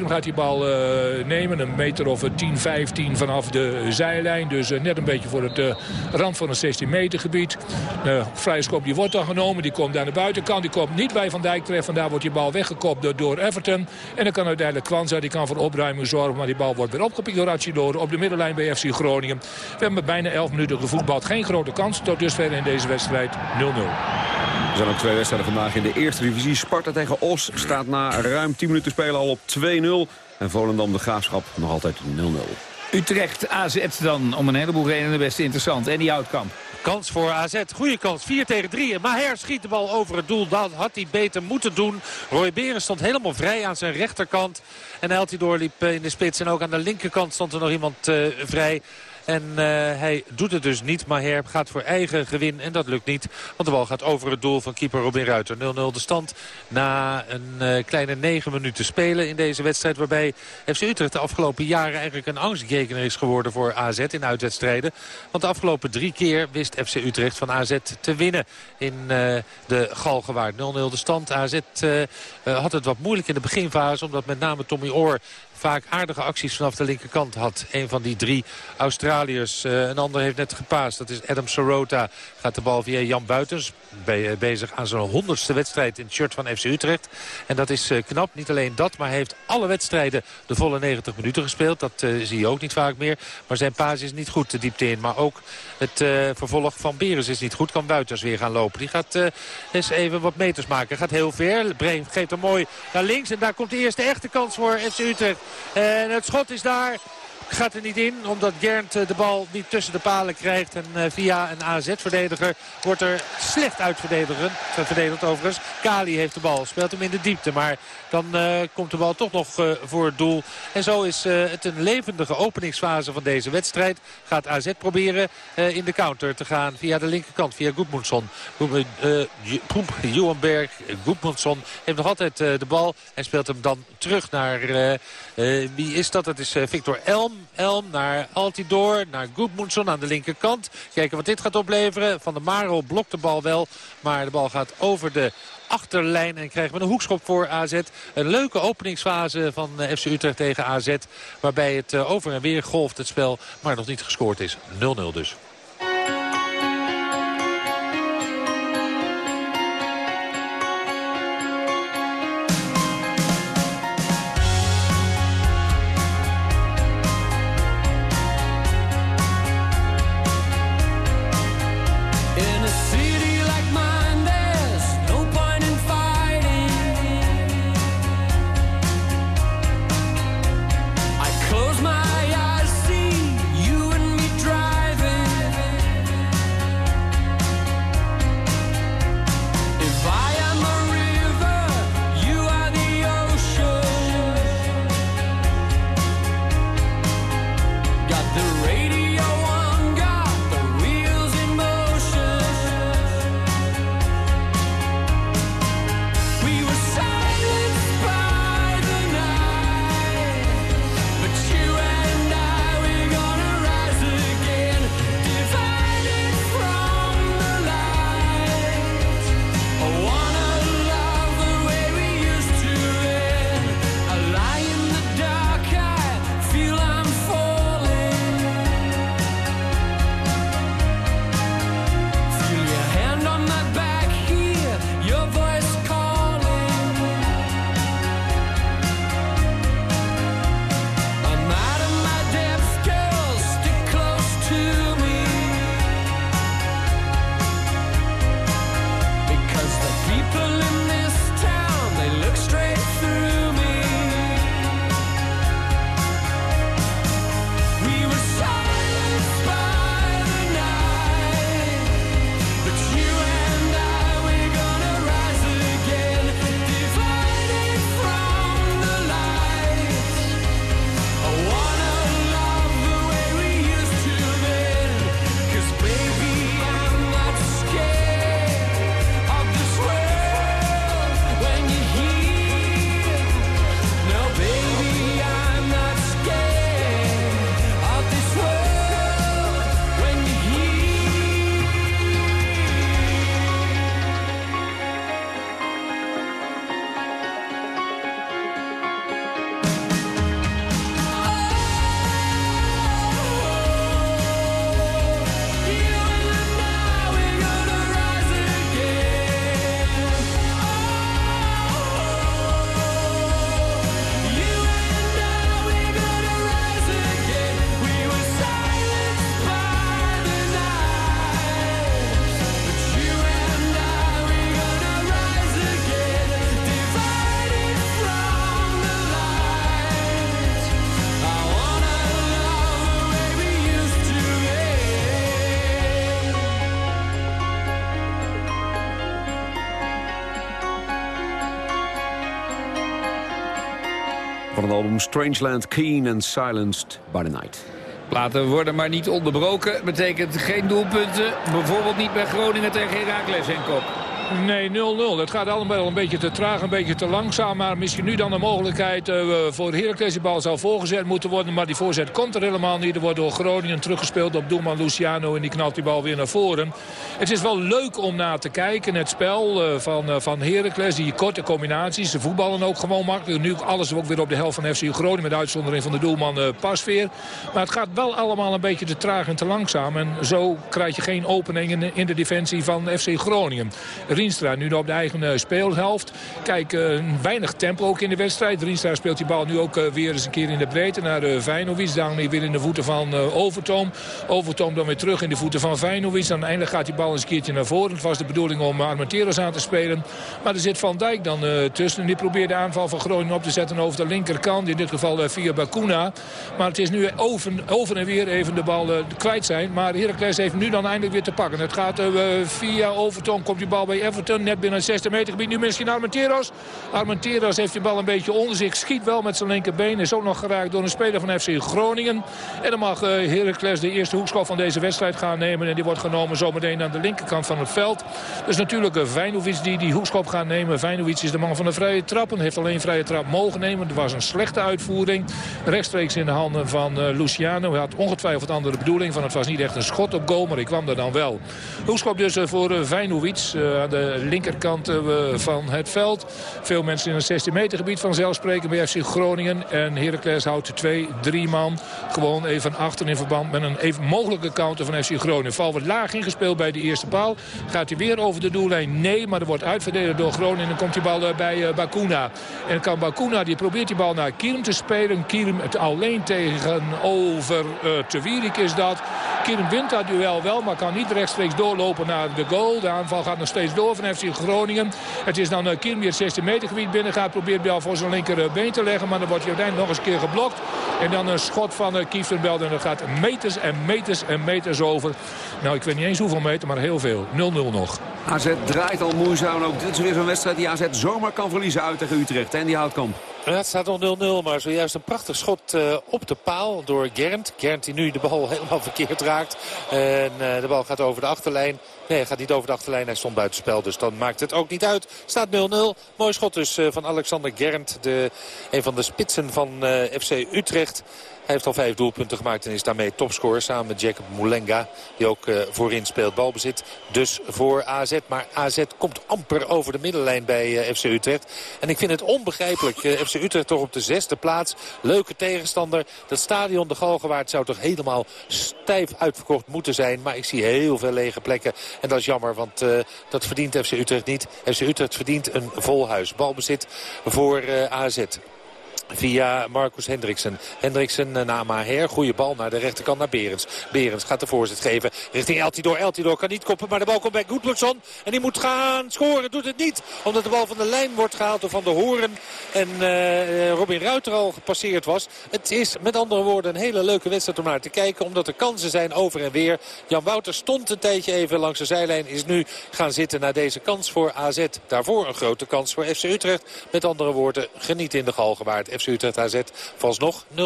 Speaker 29: Gaat die bal uh, nemen. Een meter of 10, 15 vanaf de zijlijn. Dus uh, net een beetje voor het uh, rand van het 16 meter gebied. De vrije schop die wordt dan genomen. Die komt aan de buitenkant. Die komt niet bij Van Dijk terecht. Vandaar wordt die bal weggekopt door, Everton. En dan kan uiteindelijk Kwanza. Die kan voor opruimen zorgen. Maar die bal wordt weer opgepikt door Achidore. Op de middenlijn bij FC Groningen. We hebben bijna 11 minuten gevoetbald. Geen grote kans tot dusver in deze wedstrijd 0-0.
Speaker 7: Er zijn ook twee wedstrijden vandaag in de eerste divisie. Sparta tegen Os staat na ruim 10 minuten spelen al op 2-0. En Volendam de Graafschap nog altijd 0-0.
Speaker 9: Utrecht AZ dan, om een heleboel redenen best interessant. En die Houtkamp.
Speaker 31: Kans voor AZ. Goede kans. 4 tegen 3. En Maher schiet de bal over het doel. Dat had hij beter moeten doen. Roy Beren stond helemaal vrij aan zijn rechterkant. En Eltidoor liep in de spits. En ook aan de linkerkant stond er nog iemand uh, vrij. En uh, hij doet het dus niet. Maher gaat voor eigen gewin en dat lukt niet. Want de bal gaat over het doel van keeper Robin Ruiter. 0-0 de stand na een uh, kleine 9 minuten spelen in deze wedstrijd. Waarbij FC Utrecht de afgelopen jaren eigenlijk een angstgekener is geworden voor AZ in uitwedstrijden. Want de afgelopen drie keer wist FC Utrecht van AZ te winnen in uh, de Galgenwaard. 0-0 de stand. AZ had het wat moeilijk in de beginfase. Omdat met name Tommy Oor vaak aardige acties vanaf de linkerkant had. Een van die drie Australiërs. Uh, een ander heeft net gepaast. Dat is Adam Sorota. Gaat de bal via Jan Buitens. Be bezig aan zijn honderdste wedstrijd in het shirt van FC Utrecht. En dat is uh, knap. Niet alleen dat, maar hij heeft alle wedstrijden de volle 90 minuten gespeeld. Dat uh, zie je ook niet vaak meer. Maar zijn paas is niet goed de diepte in. Maar ook het vervolg van Beres is niet goed. Kan Buitens weer gaan lopen. Die gaat eens even wat meters maken. Gaat heel ver. Breem geeft hem mooi naar links. En daar komt de eerste echte kans voor FC Utrecht. En het schot is daar. Gaat er niet in, omdat Gernt de bal niet tussen de palen krijgt. En via een AZ-verdediger wordt er slecht uitverdedigd overigens. Kali heeft de bal, speelt hem in de diepte. Maar dan uh, komt de bal toch nog voor het doel. En zo is het een levendige openingsfase van deze wedstrijd. Gaat AZ proberen in de counter te gaan via de linkerkant, via Goedmundsson. Johan Berg, Goedmundsson heeft nog altijd de bal. En speelt hem dan terug naar, wie is dat? Dat is Victor Elm. Elm naar Altidor, naar Goedmundsson aan de linkerkant. Kijken wat dit gaat opleveren. Van der Maro blokt de bal wel, maar de bal gaat over de achterlijn. En krijgen we een hoekschop voor AZ. Een leuke openingsfase van FC Utrecht tegen AZ. Waarbij het over en weer golft het spel. Maar nog niet gescoord is. 0-0 dus.
Speaker 7: Van het album Strangeland, Keen and Silenced by the Night.
Speaker 9: Platen worden maar niet onderbroken. Betekent geen doelpunten. Bijvoorbeeld niet bij Groningen tegen Heracles en Kop.
Speaker 29: Nee, 0-0. Het gaat allemaal een beetje te traag, een beetje te langzaam. Maar misschien nu dan de mogelijkheid uh, voor Heracles. Die bal zou voorgezet moeten worden. Maar die voorzet komt er helemaal niet. Er wordt door Groningen teruggespeeld op doelman Luciano. En die knalt die bal weer naar voren. Het is wel leuk om naar te kijken. Het spel uh, van, uh, van Heracles. Die korte combinaties. Ze voetballen ook gewoon makkelijk. Nu alles ook weer op de helft van FC Groningen. Met uitzondering van de doelman Pasveer. Maar het gaat wel allemaal een beetje te traag en te langzaam. En zo krijg je geen openingen in de defensie van FC Groningen. Rienstra nu op de eigen uh, speelhelft. Kijk, uh, weinig tempo ook in de wedstrijd. Rienstra speelt die bal nu ook uh, weer eens een keer in de breedte naar uh, Vijnovic. Daarmee weer in de voeten van Overtoom. Overtoom dan weer terug in de voeten van Vijnovic. Dan eindelijk gaat die bal eens een keertje naar voren. Het was de bedoeling om Armenteros aan te spelen. Maar er zit Van Dijk dan tussen. En die probeert de aanval van Groningen op te zetten over de linkerkant. In dit geval via Bakuna. Maar het is nu over, over en weer even de bal kwijt zijn. Maar Heracles heeft nu dan eindelijk weer te pakken. Het gaat via Overtoom. Komt die bal bij Everton. Net binnen het 60 meter gebied. Nu misschien Armenteros. Armenteros heeft die bal een beetje onder zich. Schiet wel met zijn linkerbeen. Is ook nog geraakt door een speler van FC Groningen. En dan mag Heracles de eerste hoekschop van deze wedstrijd gaan nemen. En die wordt genomen zometeen aan de linkerkant van het veld. Dus natuurlijk Vijnovic die die hoekschop gaat nemen. Vijnovic is de man van de vrije trappen. Heeft alleen vrije trap mogen nemen. Het was een slechte uitvoering. Rechtstreeks in de handen van Luciano. Hij had ongetwijfeld andere bedoeling. Van het was niet echt een schot op goal. Maar ik kwam er dan wel. Hoekschop dus voor Vijnovic aan de linkerkant van het veld. Veel mensen in het 16 meter gebied vanzelf spreken bij FC Groningen. En Heracles houdt twee, drie man gewoon even achter in verband met een even mogelijke counter van FC Groningen. Val wordt laag ingespeeld bij de eerste paal. Gaat hij weer over de doellijn? Nee, maar er wordt uitverdedigd door Groningen. En dan komt die bal bij Bakuna. En kan Bakuna, die probeert die bal naar Kierm te spelen. Kierm het alleen tegenover uh, Tewierik is dat. Kierm wint dat duel wel, maar kan niet rechtstreeks doorlopen naar de goal. De aanval gaat nog steeds door van FC Groningen. Het is dan Kierm die het 16 meter gebied binnen gaat. Probeert bal voor zijn linkerbeen te leggen. Maar dan wordt hij nog eens een keer geblokt. En dan een schot van uh, Kieftenbelt. En dat gaat meters en meters en meters over. Nou, ik weet niet eens hoeveel meter, maar heel veel. 0-0 nog.
Speaker 7: AZ draait al moeizaam. Ook dit is weer zo'n wedstrijd die AZ zomaar kan verliezen uit tegen Utrecht. En die houdt kamp.
Speaker 31: Het staat nog 0-0, maar zojuist een prachtig schot uh, op de paal door Gernt. Gernt die nu de bal helemaal verkeerd raakt. En uh, de bal gaat over de achterlijn. Nee, hij gaat niet over de achterlijn. Hij stond buitenspel, dus dan maakt het ook niet uit. Staat 0-0. Mooi schot dus uh, van Alexander Gernt. De, een van de spitsen van FC Utrecht. Hij heeft al vijf doelpunten gemaakt en is daarmee topscorer samen met Jacob Moulenga. Die ook uh, voorin speelt balbezit. Dus voor AZ. Maar AZ komt amper over de middenlijn bij uh, FC Utrecht. En ik vind het onbegrijpelijk. Uh, FC Utrecht toch op de zesde plaats. Leuke tegenstander. Dat stadion, de Galgenwaard, zou toch helemaal stijf uitverkocht moeten zijn. Maar ik zie heel veel lege plekken. En dat is jammer, want dat verdient FC Utrecht niet. FC Utrecht verdient een vol huis. Balbezit voor AZ via Marcus Hendriksen. Hendriksen naar Maher. Goede bal naar de rechterkant naar Berens. Berens gaat de voorzet geven richting Eltidoor. Eltidoor kan niet koppen, maar de bal komt bij Goedbergson. En die moet gaan scoren. Doet het niet, omdat de bal van de lijn wordt gehaald door Van de Horen. En uh, Robin Ruiter al gepasseerd was. Het is met andere woorden een hele leuke wedstrijd om naar te kijken. Omdat er kansen zijn over en weer. Jan Wouter stond een tijdje even langs de zijlijn. Is nu gaan zitten naar deze kans voor AZ. Daarvoor een grote kans voor FC Utrecht. Met andere woorden, geniet in de Galgenwaard. FC Utrecht AZ vooralsnog 0-0.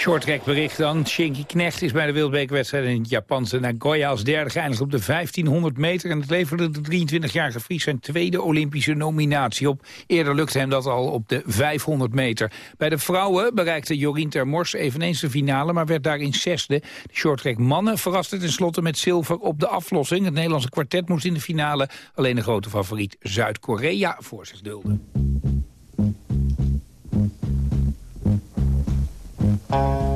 Speaker 9: Shorttrack bericht dan. Shinky Knecht is bij de wereldbekerwedstrijd in het Japanse Nagoya als derde geëindigd op de 1500 meter. En het leverde de 23-jarige Fries zijn tweede Olympische nominatie op. Eerder lukte hem dat al op de 500 meter. Bij de vrouwen bereikte Jorien Termors eveneens de finale, maar werd daarin zesde. De shorttrack mannen verraste tenslotte met zilver op de aflossing. Het Nederlandse kwartet moest in de finale alleen de grote favoriet Zuid-Korea voor zich dulden.
Speaker 10: Thank you.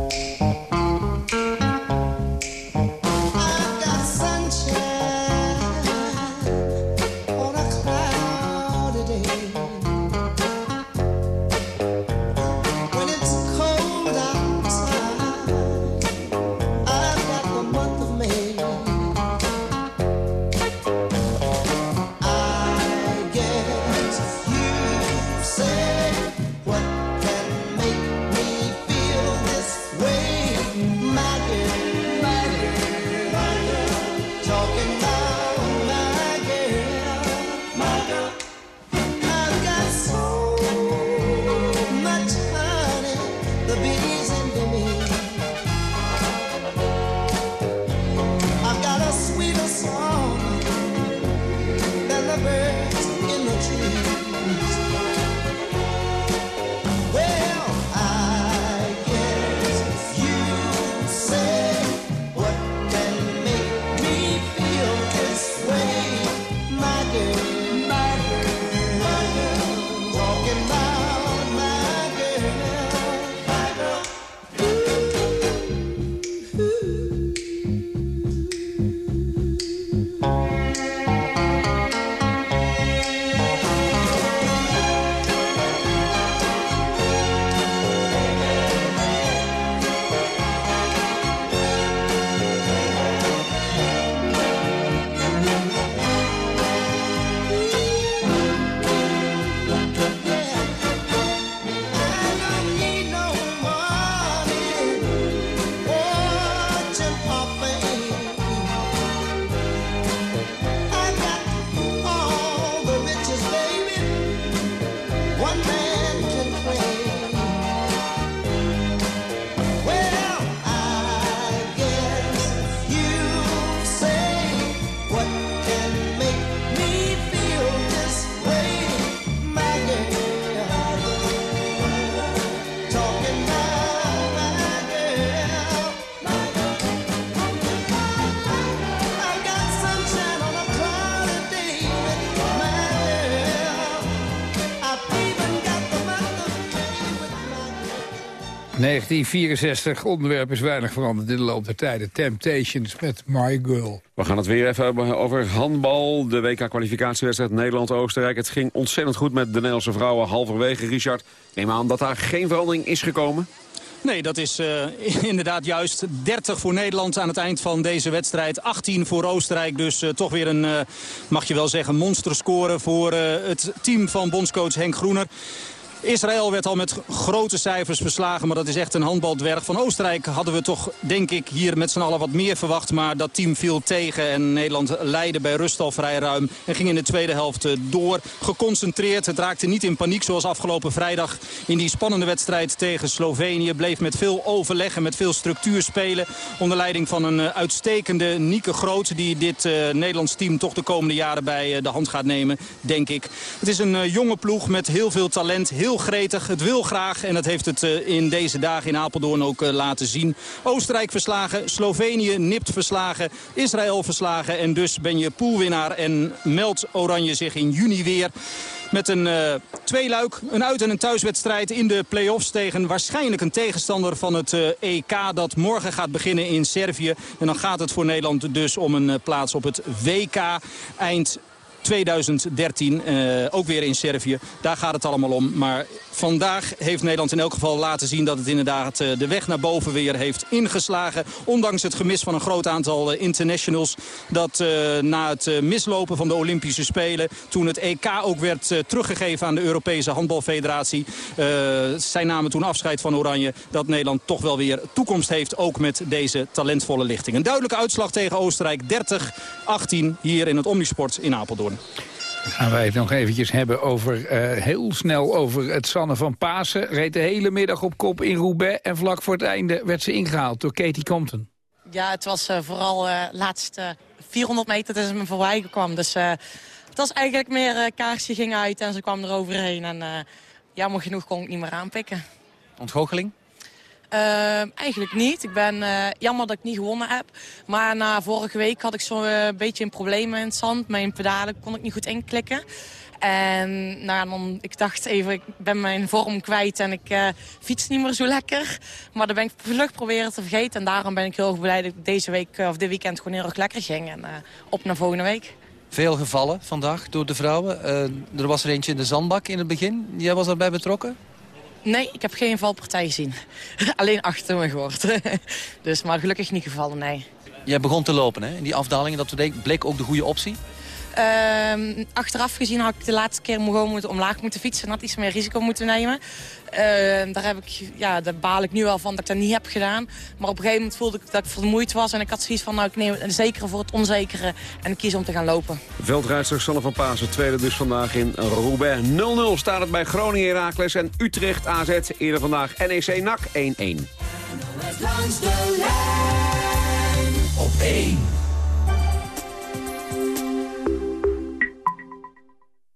Speaker 9: 1964, onderwerp is weinig veranderd in de loop der tijden. Temptations met My Girl.
Speaker 7: We gaan het weer even hebben over handbal. De WK-kwalificatiewedstrijd Nederland-Oostenrijk. Het ging ontzettend goed met de Nederlandse vrouwen halverwege. Richard, neem aan dat daar geen verandering is gekomen?
Speaker 32: Nee, dat is uh, inderdaad juist 30 voor Nederland aan het eind van deze wedstrijd. 18 voor Oostenrijk, dus uh, toch weer een, uh, mag je wel zeggen, monsterscore voor het team van bondscoach Henk Groener. Israël werd al met grote cijfers verslagen, maar dat is echt een handbaldwerg. Van Oostenrijk hadden we toch, denk ik, hier met z'n allen wat meer verwacht. Maar dat team viel tegen en Nederland leidde bij rust al vrij ruim. En ging in de tweede helft door. Geconcentreerd, het raakte niet in paniek zoals afgelopen vrijdag in die spannende wedstrijd tegen Slovenië. Bleef met veel overleg en met veel structuur spelen. Onder leiding van een uitstekende Nieke Groot. Die dit uh, Nederlands team toch de komende jaren bij de hand gaat nemen, denk ik. Het is een jonge ploeg met heel veel talent, heel gretig. Het wil graag en dat heeft het uh, in deze dagen in Apeldoorn ook uh, laten zien. Oostenrijk verslagen, Slovenië nipt verslagen, Israël verslagen. En dus ben je poolwinnaar en meldt Oranje zich in juni weer met een uh, tweeluik, een uit- en een thuiswedstrijd in de play-offs tegen waarschijnlijk een tegenstander van het EK dat morgen gaat beginnen in Servië. En dan gaat het voor Nederland dus om een plaats op het WK eind 2013, uh, ook weer in Servië. Daar gaat het allemaal om. Maar vandaag heeft Nederland in elk geval laten zien dat het inderdaad uh, de weg naar boven weer heeft ingeslagen. Ondanks het gemis van een groot aantal uh, internationals. Dat na het mislopen van de Olympische Spelen, toen het EK ook werd teruggegeven aan de Europese Handbalfederatie. zij namen toen afscheid van Oranje. Dat Nederland toch wel weer toekomst heeft, ook met deze talentvolle lichting. Een duidelijke uitslag tegen Oostenrijk, 30-18 hier in het Omnisport in Apeldoorn.
Speaker 9: Dan gaan wij het nog eventjes hebben over, uh, heel snel over het Sanne van Pasen. Reed de hele middag op kop in Roubaix en vlak voor het einde werd ze ingehaald door Katie Compton.
Speaker 33: Ja, het was uh, vooral uh, laatste 400 meter dat ze me voorbij kwam. Dus het was eigenlijk meer kaarsje ging uit en ze kwam er overheen. En jammer genoeg kon ik niet meer aanpikken.
Speaker 34: Ontgoocheling?
Speaker 33: Uh, eigenlijk niet. Ik ben uh, jammer dat ik niet gewonnen heb. Maar na vorige week had ik zo'n uh, beetje een probleem in het zand. Mijn pedalen kon ik niet goed inklikken. En nou, dan, ik dacht even, ik ben mijn vorm kwijt en ik uh, fiets niet meer zo lekker. Maar dan ben ik vlug proberen te vergeten. En daarom ben ik heel erg blij dat ik deze week of dit weekend gewoon heel erg lekker ging. En op naar volgende week.
Speaker 34: Veel gevallen vandaag door de vrouwen. er was er eentje in de zandbak in het begin. Jij was daarbij betrokken?
Speaker 33: Nee, ik heb geen valpartij gezien. Alleen achter me gehoord. dus, maar gelukkig niet gevallen, nee.
Speaker 34: Jij begon te lopen hè? in die afdaling. Dat bleek ook de goede optie?
Speaker 33: Uh, achteraf gezien had ik de laatste keer gewoon moeten omlaag moeten fietsen. En had iets meer risico moeten nemen. Uh, daar, heb ik, ja, daar baal ik nu wel van dat ik dat niet heb gedaan. Maar op een gegeven moment voelde ik dat ik vermoeid was. En ik had zoiets van, nou, ik neem het zekere voor het onzekere. En ik kies om te gaan lopen.
Speaker 7: Veldrijdster Sanne van Pasen, tweede dus vandaag in Roubaix. 0-0 staat het bij Groningen Heracles en Utrecht AZ. Eerder vandaag NEC NAC 1-1.
Speaker 10: Langs de lijn op 1.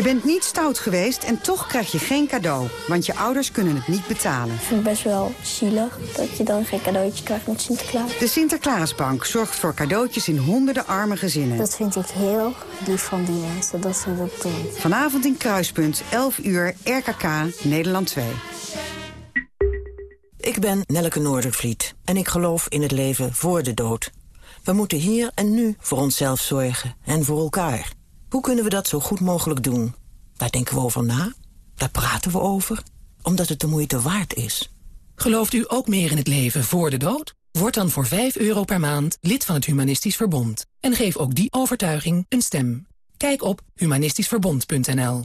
Speaker 35: Je bent niet stout geweest en toch krijg je geen cadeau. Want je ouders kunnen het niet betalen.
Speaker 36: Ik vind het best wel zielig dat je dan geen cadeautje krijgt met Sinterklaas.
Speaker 35: De Sinterklaasbank zorgt voor cadeautjes in honderden arme gezinnen.
Speaker 36: Dat vind ik heel lief van die mensen, dat ze dat doen.
Speaker 35: Vanavond in Kruispunt, 11 uur, RKK, Nederland 2.
Speaker 37: Ik ben Nelleke Noordervliet en ik geloof in het leven voor de dood. We moeten hier en nu voor onszelf zorgen en voor elkaar. Hoe kunnen we dat zo goed mogelijk doen? Daar denken we over na, daar praten we over, omdat het de moeite waard is.
Speaker 38: Gelooft u ook meer in het leven voor de dood? Word dan voor 5 euro per maand lid van het Humanistisch Verbond. En geef ook die overtuiging een stem. Kijk op humanistischverbond.nl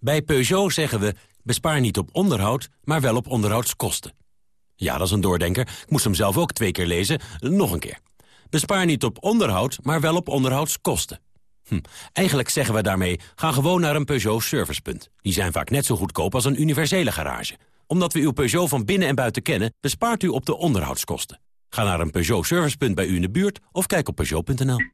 Speaker 39: Bij Peugeot zeggen we, bespaar niet op onderhoud, maar wel op onderhoudskosten. Ja, dat is een doordenker. Ik moest hem zelf ook twee keer lezen. Nog een keer. Bespaar niet op onderhoud, maar wel op onderhoudskosten. Hm. Eigenlijk zeggen we daarmee, ga gewoon naar een Peugeot servicepunt. Die zijn vaak net zo goedkoop als een universele garage. Omdat we uw Peugeot van binnen en buiten kennen, bespaart u op de onderhoudskosten. Ga naar een Peugeot servicepunt bij u in de buurt of kijk op Peugeot.nl.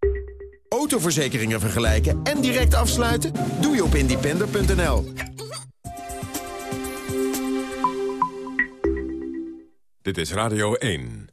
Speaker 40: Autoverzekeringen vergelijken en direct afsluiten? Doe je op independer.nl.
Speaker 6: Dit is Radio 1.